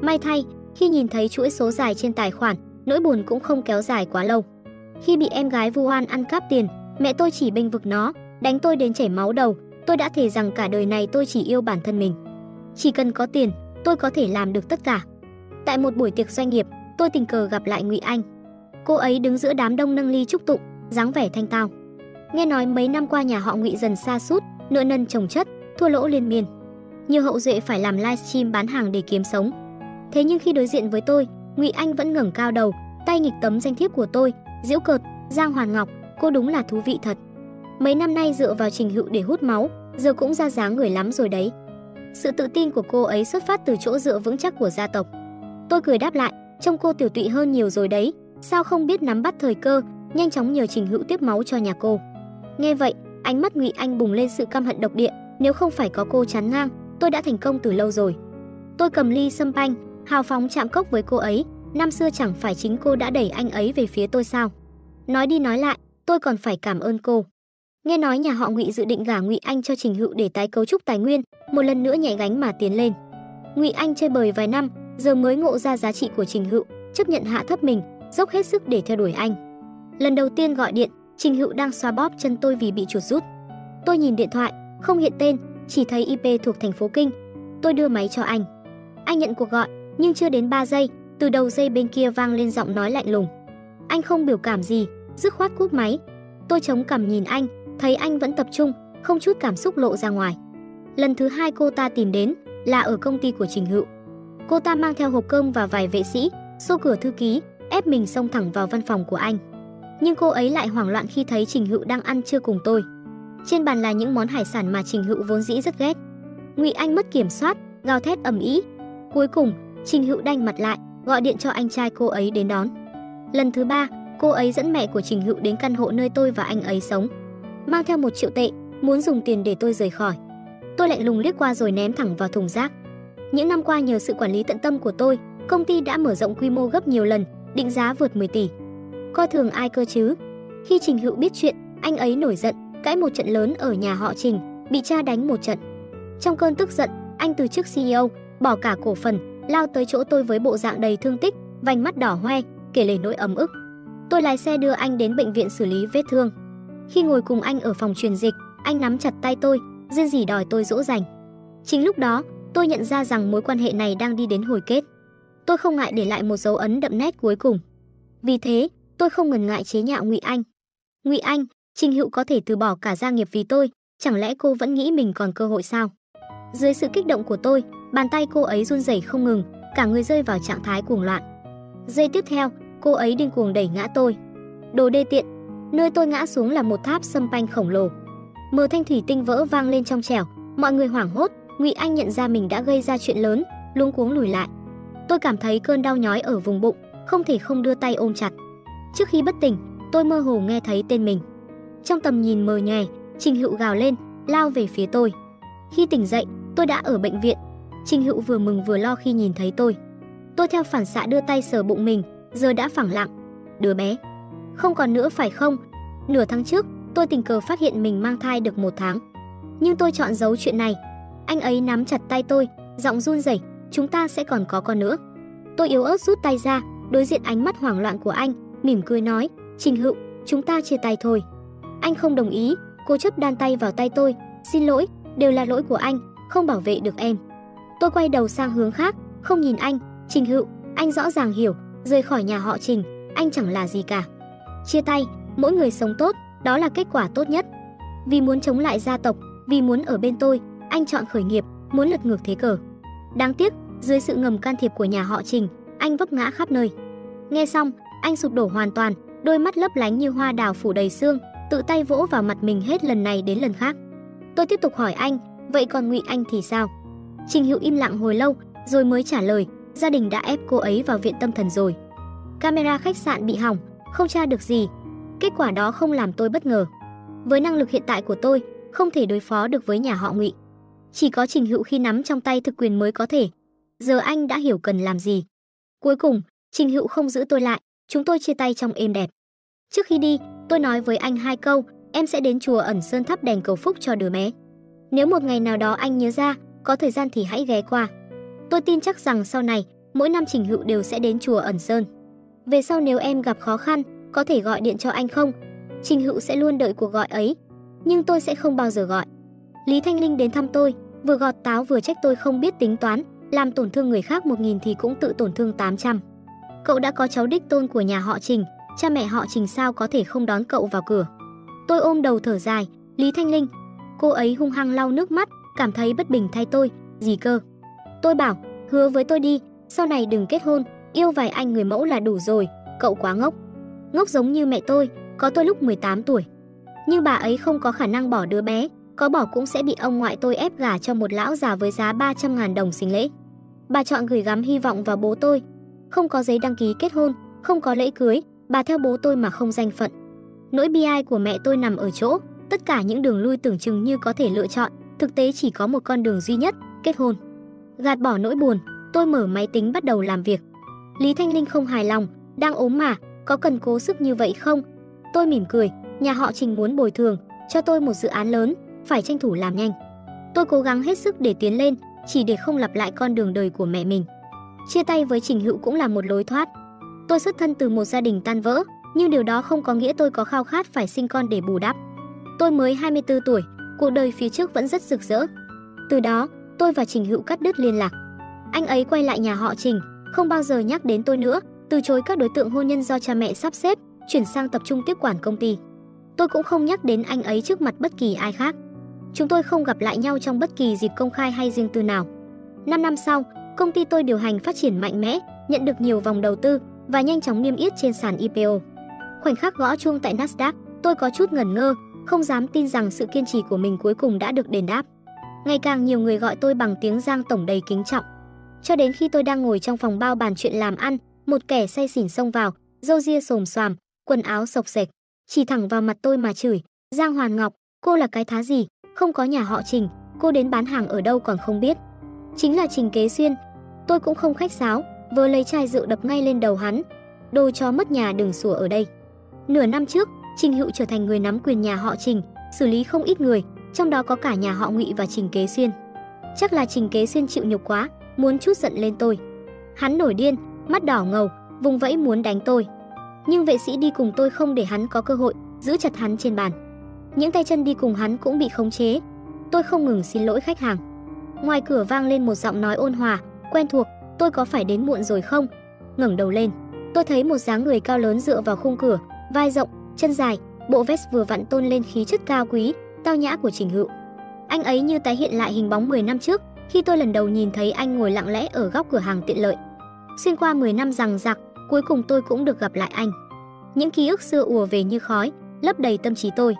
May thay, khi nhìn thấy chuỗi số dài trên tài khoản, nỗi buồn cũng không kéo dài quá lâu. Khi bị em gái vu oan ăn cắp tiền, mẹ tôi chỉ bênh vực nó, đánh tôi đến chảy máu đầu, tôi đã thề rằng cả đời này tôi chỉ yêu bản thân mình. Chỉ cần có tiền, tôi có thể làm được tất cả. Tại một buổi tiệc doanh nghiệp, tôi tình cờ gặp lại Ngụy Anh. Cô ấy đứng giữa đám đông nâng ly chúc tụng, dáng vẻ thanh tao. Nghe nói mấy năm qua nhà họ Ngụy dần xa sút, nợ nần chồng chất, thua lỗ liên miên. Nhiều hậu duệ phải làm livestream bán hàng để kiếm sống. Thế nhưng khi đối diện với tôi, Ngụy Anh vẫn ngẩng cao đầu, tay nghịch tấm danh thiếp của tôi, giễu cợt, Giang Hoàn Ngọc, cô đúng là thú vị thật. Mấy năm nay dựa vào Trình Hữu để hút máu, giờ cũng ra dáng người lắm rồi đấy. Sự tự tin của cô ấy xuất phát từ chỗ dựa vững chắc của gia tộc. Tôi cười đáp lại, trông cô tiểu tụy hơn nhiều rồi đấy, sao không biết nắm bắt thời cơ, nhanh chóng nhờ Trình Hữu tiếp máu cho nhà cô. Nghe vậy, ánh mắt Ngụy Anh bùng lên sự căm hận độc địa, nếu không phải có cô chắn ngang, tôi đã thành công từ lâu rồi. Tôi cầm ly sâm panh, hào phóng chạm cốc với cô ấy, năm xưa chẳng phải chính cô đã đẩy anh ấy về phía tôi sao? Nói đi nói lại, tôi còn phải cảm ơn cô. Nghe nói nhà họ Ngụy dự định gả Ngụy Anh cho Trình Hữu để tái cấu trúc tài nguyên, một lần nữa nhảy gánh mà tiến lên. Ngụy Anh chơi bời vài năm, giờ mới ngộ ra giá trị của Trình Hữu, chấp nhận hạ thấp mình, dốc hết sức để theo đuổi anh. Lần đầu tiên gọi điện, Trình Hữu đang xoa bóp chân tôi vì bị chuột rút. Tôi nhìn điện thoại, không hiện tên, chỉ thấy IP thuộc thành phố Kinh. Tôi đưa máy cho anh. Anh nhận cuộc gọi, nhưng chưa đến 3 giây, từ đầu dây bên kia vang lên giọng nói lạnh lùng. Anh không biểu cảm gì, dứt khoát cúp máy. Tôi chống cằm nhìn anh, thấy anh vẫn tập trung, không chút cảm xúc lộ ra ngoài. Lần thứ hai cô ta tìm đến là ở công ty của Trình Hữu. Cô ta mang theo hộp cơm và vài vệ sĩ, xô cửa thư ký, ép mình xông thẳng vào văn phòng của anh. Nhưng cô ấy lại hoảng loạn khi thấy Trình Hữu đang ăn trưa cùng tôi. Trên bàn là những món hải sản mà Trình Hữu vốn dĩ rất ghét. Ngụy Anh mất kiểm soát, gào thét ầm ĩ. Cuối cùng, Trình Hữu đanh mặt lại, gọi điện cho anh trai cô ấy đến đón. Lần thứ ba, cô ấy dẫn mẹ của Trình Hữu đến căn hộ nơi tôi và anh ấy sống. Mang theo một triệu tệ, muốn dùng tiền để tôi rời khỏi. Tôi lạnh lùng liếc qua rồi ném thẳng vào thùng rác. Những năm qua nhờ sự quản lý tận tâm của tôi, công ty đã mở rộng quy mô gấp nhiều lần, định giá vượt 10 tỷ. Coi thường ai cơ chứ? Khi Trình Hữu biết chuyện, anh ấy nổi giận, cãi một trận lớn ở nhà họ Trình, bị cha đánh một trận. Trong cơn tức giận, anh từ chức CEO, bỏ cả cổ phần, lao tới chỗ tôi với bộ dạng đầy thương tích, vành mắt đỏ hoe, kể lể nỗi ấm ức. Tôi lái xe đưa anh đến bệnh viện xử lý vết thương. Khi ngồi cùng anh ở phòng truyền dịch, anh nắm chặt tay tôi, riêng gì đòi tôi dỗ dành. Chính lúc đó, tôi nhận ra rằng mối quan hệ này đang đi đến hồi kết. Tôi không ngại để lại một dấu ấn đậm nét cuối cùng. Vì thế, tôi không ngần ngại chế nhạo Ngụy Anh. Ngụy Anh, Trình Hữu có thể từ bỏ cả gia nghiệp vì tôi, chẳng lẽ cô vẫn nghĩ mình còn cơ hội sao? Dưới sự kích động của tôi, bàn tay cô ấy run rẩy không ngừng, cả người rơi vào trạng thái cuồng loạn. Giây tiếp theo, cô ấy điên cuồng đẩy ngã tôi. Đồ đê tiện, nơi tôi ngã xuống là một tháp sâm panh khổng lồ. Mờ thanh thủy tinh vỡ vang lên trong trẻo, mọi người hoảng hốt, Ngụy Anh nhận ra mình đã gây ra chuyện lớn, luống cuống lùi lại. Tôi cảm thấy cơn đau nhói ở vùng bụng, không thể không đưa tay ôm chặt. Trước khi bất tỉnh, tôi mơ hồ nghe thấy tên mình. Trong tầm nhìn mờ nhòe, Trình Hữu gào lên, lao về phía tôi. Khi tỉnh dậy, tôi đã ở bệnh viện. Trình Hữu vừa mừng vừa lo khi nhìn thấy tôi. Tôi theo phản xạ đưa tay sờ bụng mình, giờ đã phẳng lặng. Đứa bé. Không còn nữa phải không? Nửa tháng trước, tôi tình cờ phát hiện mình mang thai được một tháng. Nhưng tôi chọn giấu chuyện này. Anh ấy nắm chặt tay tôi, giọng run rẩy, chúng ta sẽ còn có con nữa. Tôi yếu ớt rút tay ra, đối diện ánh mắt hoảng loạn của anh, mỉm cười nói, Trình Hữu, chúng ta chia tay thôi. Anh không đồng ý, cô chấp đan tay vào tay tôi, xin lỗi, đều là lỗi của anh, không bảo vệ được em. Tôi quay đầu sang hướng khác, không nhìn anh, Trình Hữu, anh rõ ràng hiểu, rời khỏi nhà họ Trình, anh chẳng là gì cả. Chia tay, mỗi người sống tốt, đó là kết quả tốt nhất. Vì muốn chống lại gia tộc, vì muốn ở bên tôi, anh chọn khởi nghiệp, muốn lật ngược thế cờ. Đáng tiếc, dưới sự ngầm can thiệp của nhà họ Trình, anh vấp ngã khắp nơi. Nghe xong, anh sụp đổ hoàn toàn, đôi mắt lấp lánh như hoa đào phủ đầy xương, tự tay vỗ vào mặt mình hết lần này đến lần khác. Tôi tiếp tục hỏi anh, vậy còn Ngụy Anh thì sao? Trình Hữu im lặng hồi lâu, rồi mới trả lời, gia đình đã ép cô ấy vào viện tâm thần rồi. Camera khách sạn bị hỏng, không tra được gì. Kết quả đó không làm tôi bất ngờ. Với năng lực hiện tại của tôi, không thể đối phó được với nhà họ Ngụy. Chỉ có Trình Hữu khi nắm trong tay thực quyền mới có thể. Giờ anh đã hiểu cần làm gì. Cuối cùng, Trình Hữu không giữ tôi lại, chúng tôi chia tay trong êm đẹp. Trước khi đi, tôi nói với anh hai câu, em sẽ đến chùa ẩn sơn thắp đèn cầu phúc cho đứa bé. Nếu một ngày nào đó anh nhớ ra, có thời gian thì hãy ghé qua. Tôi tin chắc rằng sau này, mỗi năm Trình Hữu đều sẽ đến chùa ẩn sơn. Về sau nếu em gặp khó khăn, có thể gọi điện cho anh không? Trình Hữu sẽ luôn đợi cuộc gọi ấy, nhưng tôi sẽ không bao giờ gọi. Lý Thanh Linh đến thăm tôi, vừa gọt táo vừa trách tôi không biết tính toán, làm tổn thương người khác 1000 thì cũng tự tổn thương 800. Cậu đã có cháu đích tôn của nhà họ Trình, cha mẹ họ Trình sao có thể không đón cậu vào cửa. Tôi ôm đầu thở dài, Lý Thanh Linh. Cô ấy hung hăng lau nước mắt, cảm thấy bất bình thay tôi, gì cơ. Tôi bảo, hứa với tôi đi, sau này đừng kết hôn, Yêu vài anh người mẫu là đủ rồi, cậu quá ngốc. Ngốc giống như mẹ tôi, có tôi lúc 18 tuổi. Nhưng bà ấy không có khả năng bỏ đứa bé, có bỏ cũng sẽ bị ông ngoại tôi ép gả cho một lão già với giá 300.000 đồng sinh lễ. Bà chọn gửi gắm hy vọng vào bố tôi. Không có giấy đăng ký kết hôn, không có lễ cưới, bà theo bố tôi mà không danh phận. Nỗi bi ai của mẹ tôi nằm ở chỗ, tất cả những đường lui tưởng chừng như có thể lựa chọn, thực tế chỉ có một con đường duy nhất, kết hôn. Gạt bỏ nỗi buồn, tôi mở máy tính bắt đầu làm việc. Lý Thanh Linh không hài lòng, đang ốm mà, có cần cố sức như vậy không? Tôi mỉm cười, nhà họ Trình muốn bồi thường, cho tôi một dự án lớn, phải tranh thủ làm nhanh. Tôi cố gắng hết sức để tiến lên, chỉ để không lặp lại con đường đời của mẹ mình. Chia tay với Trình Hữu cũng là một lối thoát. Tôi xuất thân từ một gia đình tan vỡ, nhưng điều đó không có nghĩa tôi có khao khát phải sinh con để bù đắp. Tôi mới 24 tuổi, cuộc đời phía trước vẫn rất rực rỡ. Từ đó, tôi và Trình Hữu cắt đứt liên lạc. Anh ấy quay lại nhà họ Trình, không bao giờ nhắc đến tôi nữa, từ chối các đối tượng hôn nhân do cha mẹ sắp xếp, chuyển sang tập trung tiếp quản công ty. Tôi cũng không nhắc đến anh ấy trước mặt bất kỳ ai khác. Chúng tôi không gặp lại nhau trong bất kỳ dịp công khai hay riêng tư nào. 5 năm sau, công ty tôi điều hành phát triển mạnh mẽ, nhận được nhiều vòng đầu tư và nhanh chóng niêm yết trên sàn IPO. Khoảnh khắc gõ chuông tại Nasdaq, tôi có chút ngẩn ngơ, không dám tin rằng sự kiên trì của mình cuối cùng đã được đền đáp. Ngày càng nhiều người gọi tôi bằng tiếng Giang tổng đầy kính trọng. Cho đến khi tôi đang ngồi trong phòng bao bàn chuyện làm ăn, một kẻ say xỉn xông vào, râu ria xồm xoàm, quần áo sộc sệch, chỉ thẳng vào mặt tôi mà chửi, "Giang Hoàn Ngọc, cô là cái thá gì, không có nhà họ Trình, cô đến bán hàng ở đâu còn không biết." Chính là Trình Kế Xuyên. Tôi cũng không khách sáo, vừa lấy chai rượu đập ngay lên đầu hắn. "Đồ chó mất nhà đừng sủa ở đây." Nửa năm trước, Trình Hữu trở thành người nắm quyền nhà họ Trình, xử lý không ít người, trong đó có cả nhà họ Ngụy và Trình Kế Xuyên. Chắc là Trình Kế Xuyên chịu nhục quá, muốn chút giận lên tôi. Hắn nổi điên, mắt đỏ ngầu, vùng vẫy muốn đánh tôi. Nhưng vệ sĩ đi cùng tôi không để hắn có cơ hội, giữ chặt hắn trên bàn. Những tay chân đi cùng hắn cũng bị khống chế. Tôi không ngừng xin lỗi khách hàng. Ngoài cửa vang lên một giọng nói ôn hòa, quen thuộc, tôi có phải đến muộn rồi không? Ngẩng đầu lên, tôi thấy một dáng người cao lớn dựa vào khung cửa, vai rộng, chân dài, bộ vest vừa vặn tôn lên khí chất cao quý, tao nhã của Trình Hựu. Anh ấy như tái hiện lại hình bóng 10 năm trước, khi tôi lần đầu nhìn thấy anh ngồi lặng lẽ ở góc cửa hàng tiện lợi. Xuyên qua 10 năm rằng rạc, cuối cùng tôi cũng được gặp lại anh. Những ký ức xưa ùa về như khói, lấp đầy tâm trí tôi.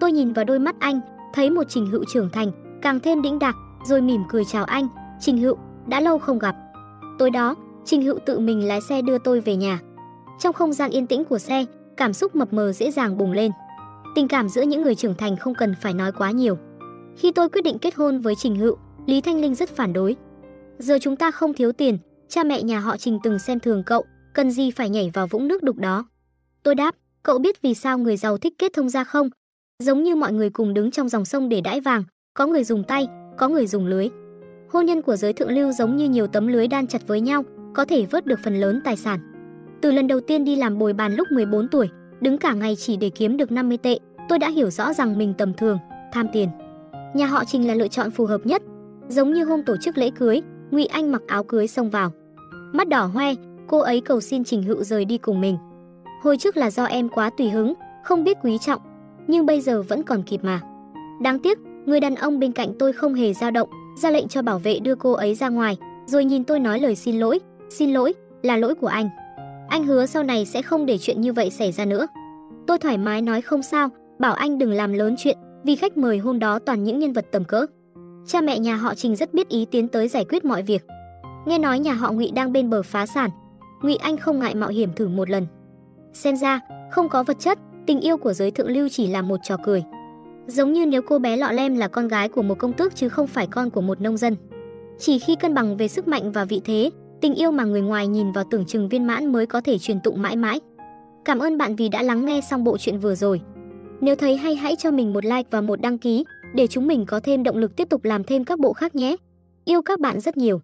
Tôi nhìn vào đôi mắt anh, thấy một Trình Hựu trưởng thành, càng thêm đĩnh đạc, rồi mỉm cười chào anh, "Trình Hựu đã lâu không gặp." Tối đó, Trình Hữu tự mình lái xe đưa tôi về nhà. Trong không gian yên tĩnh của xe, cảm xúc mập mờ dễ dàng bùng lên. Tình cảm giữa những người trưởng thành không cần phải nói quá nhiều. Khi tôi quyết định kết hôn với Trình Hữu, Lý Thanh Linh rất phản đối. Giờ chúng ta không thiếu tiền, cha mẹ nhà họ Trình từng xem thường cậu, cần gì phải nhảy vào vũng nước đục đó. Tôi đáp, cậu biết vì sao người giàu thích kết thông gia không? Giống như mọi người cùng đứng trong dòng sông để đãi vàng, có người dùng tay, có người dùng lưới. Hôn nhân của giới thượng lưu giống như nhiều tấm lưới đan chặt với nhau, có thể vớt được phần lớn tài sản. Từ lần đầu tiên đi làm bồi bàn lúc 14 tuổi, đứng cả ngày chỉ để kiếm được 50 tệ, tôi đã hiểu rõ rằng mình tầm thường, tham tiền. Nhà họ Trình là lựa chọn phù hợp nhất. Giống như hôm tổ chức lễ cưới, Ngụy Anh mặc áo cưới xông vào. Mắt đỏ hoe, cô ấy cầu xin Trình Hữu rời đi cùng mình. Hồi trước là do em quá tùy hứng, không biết quý trọng, nhưng bây giờ vẫn còn kịp mà. Đáng tiếc, người đàn ông bên cạnh tôi không hề dao động, ra lệnh cho bảo vệ đưa cô ấy ra ngoài, rồi nhìn tôi nói lời xin lỗi, "Xin lỗi, là lỗi của anh." Anh hứa sau này sẽ không để chuyện như vậy xảy ra nữa. Tôi thoải mái nói không sao, bảo anh đừng làm lớn chuyện, vì khách mời hôm đó toàn những nhân vật tầm cỡ. Cha mẹ nhà họ Trình rất biết ý tiến tới giải quyết mọi việc. Nghe nói nhà họ Ngụy đang bên bờ phá sản, Ngụy Anh không ngại mạo hiểm thử một lần. Xem ra, không có vật chất, tình yêu của giới thượng lưu chỉ là một trò cười. Giống như nếu cô bé lọ lem là con gái của một công tước chứ không phải con của một nông dân. Chỉ khi cân bằng về sức mạnh và vị thế, Tình yêu mà người ngoài nhìn vào tưởng chừng viên mãn mới có thể truyền tụng mãi mãi. Cảm ơn bạn vì đã lắng nghe xong bộ truyện vừa rồi. Nếu thấy hay hãy cho mình một like và một đăng ký để chúng mình có thêm động lực tiếp tục làm thêm các bộ khác nhé. Yêu các bạn rất nhiều.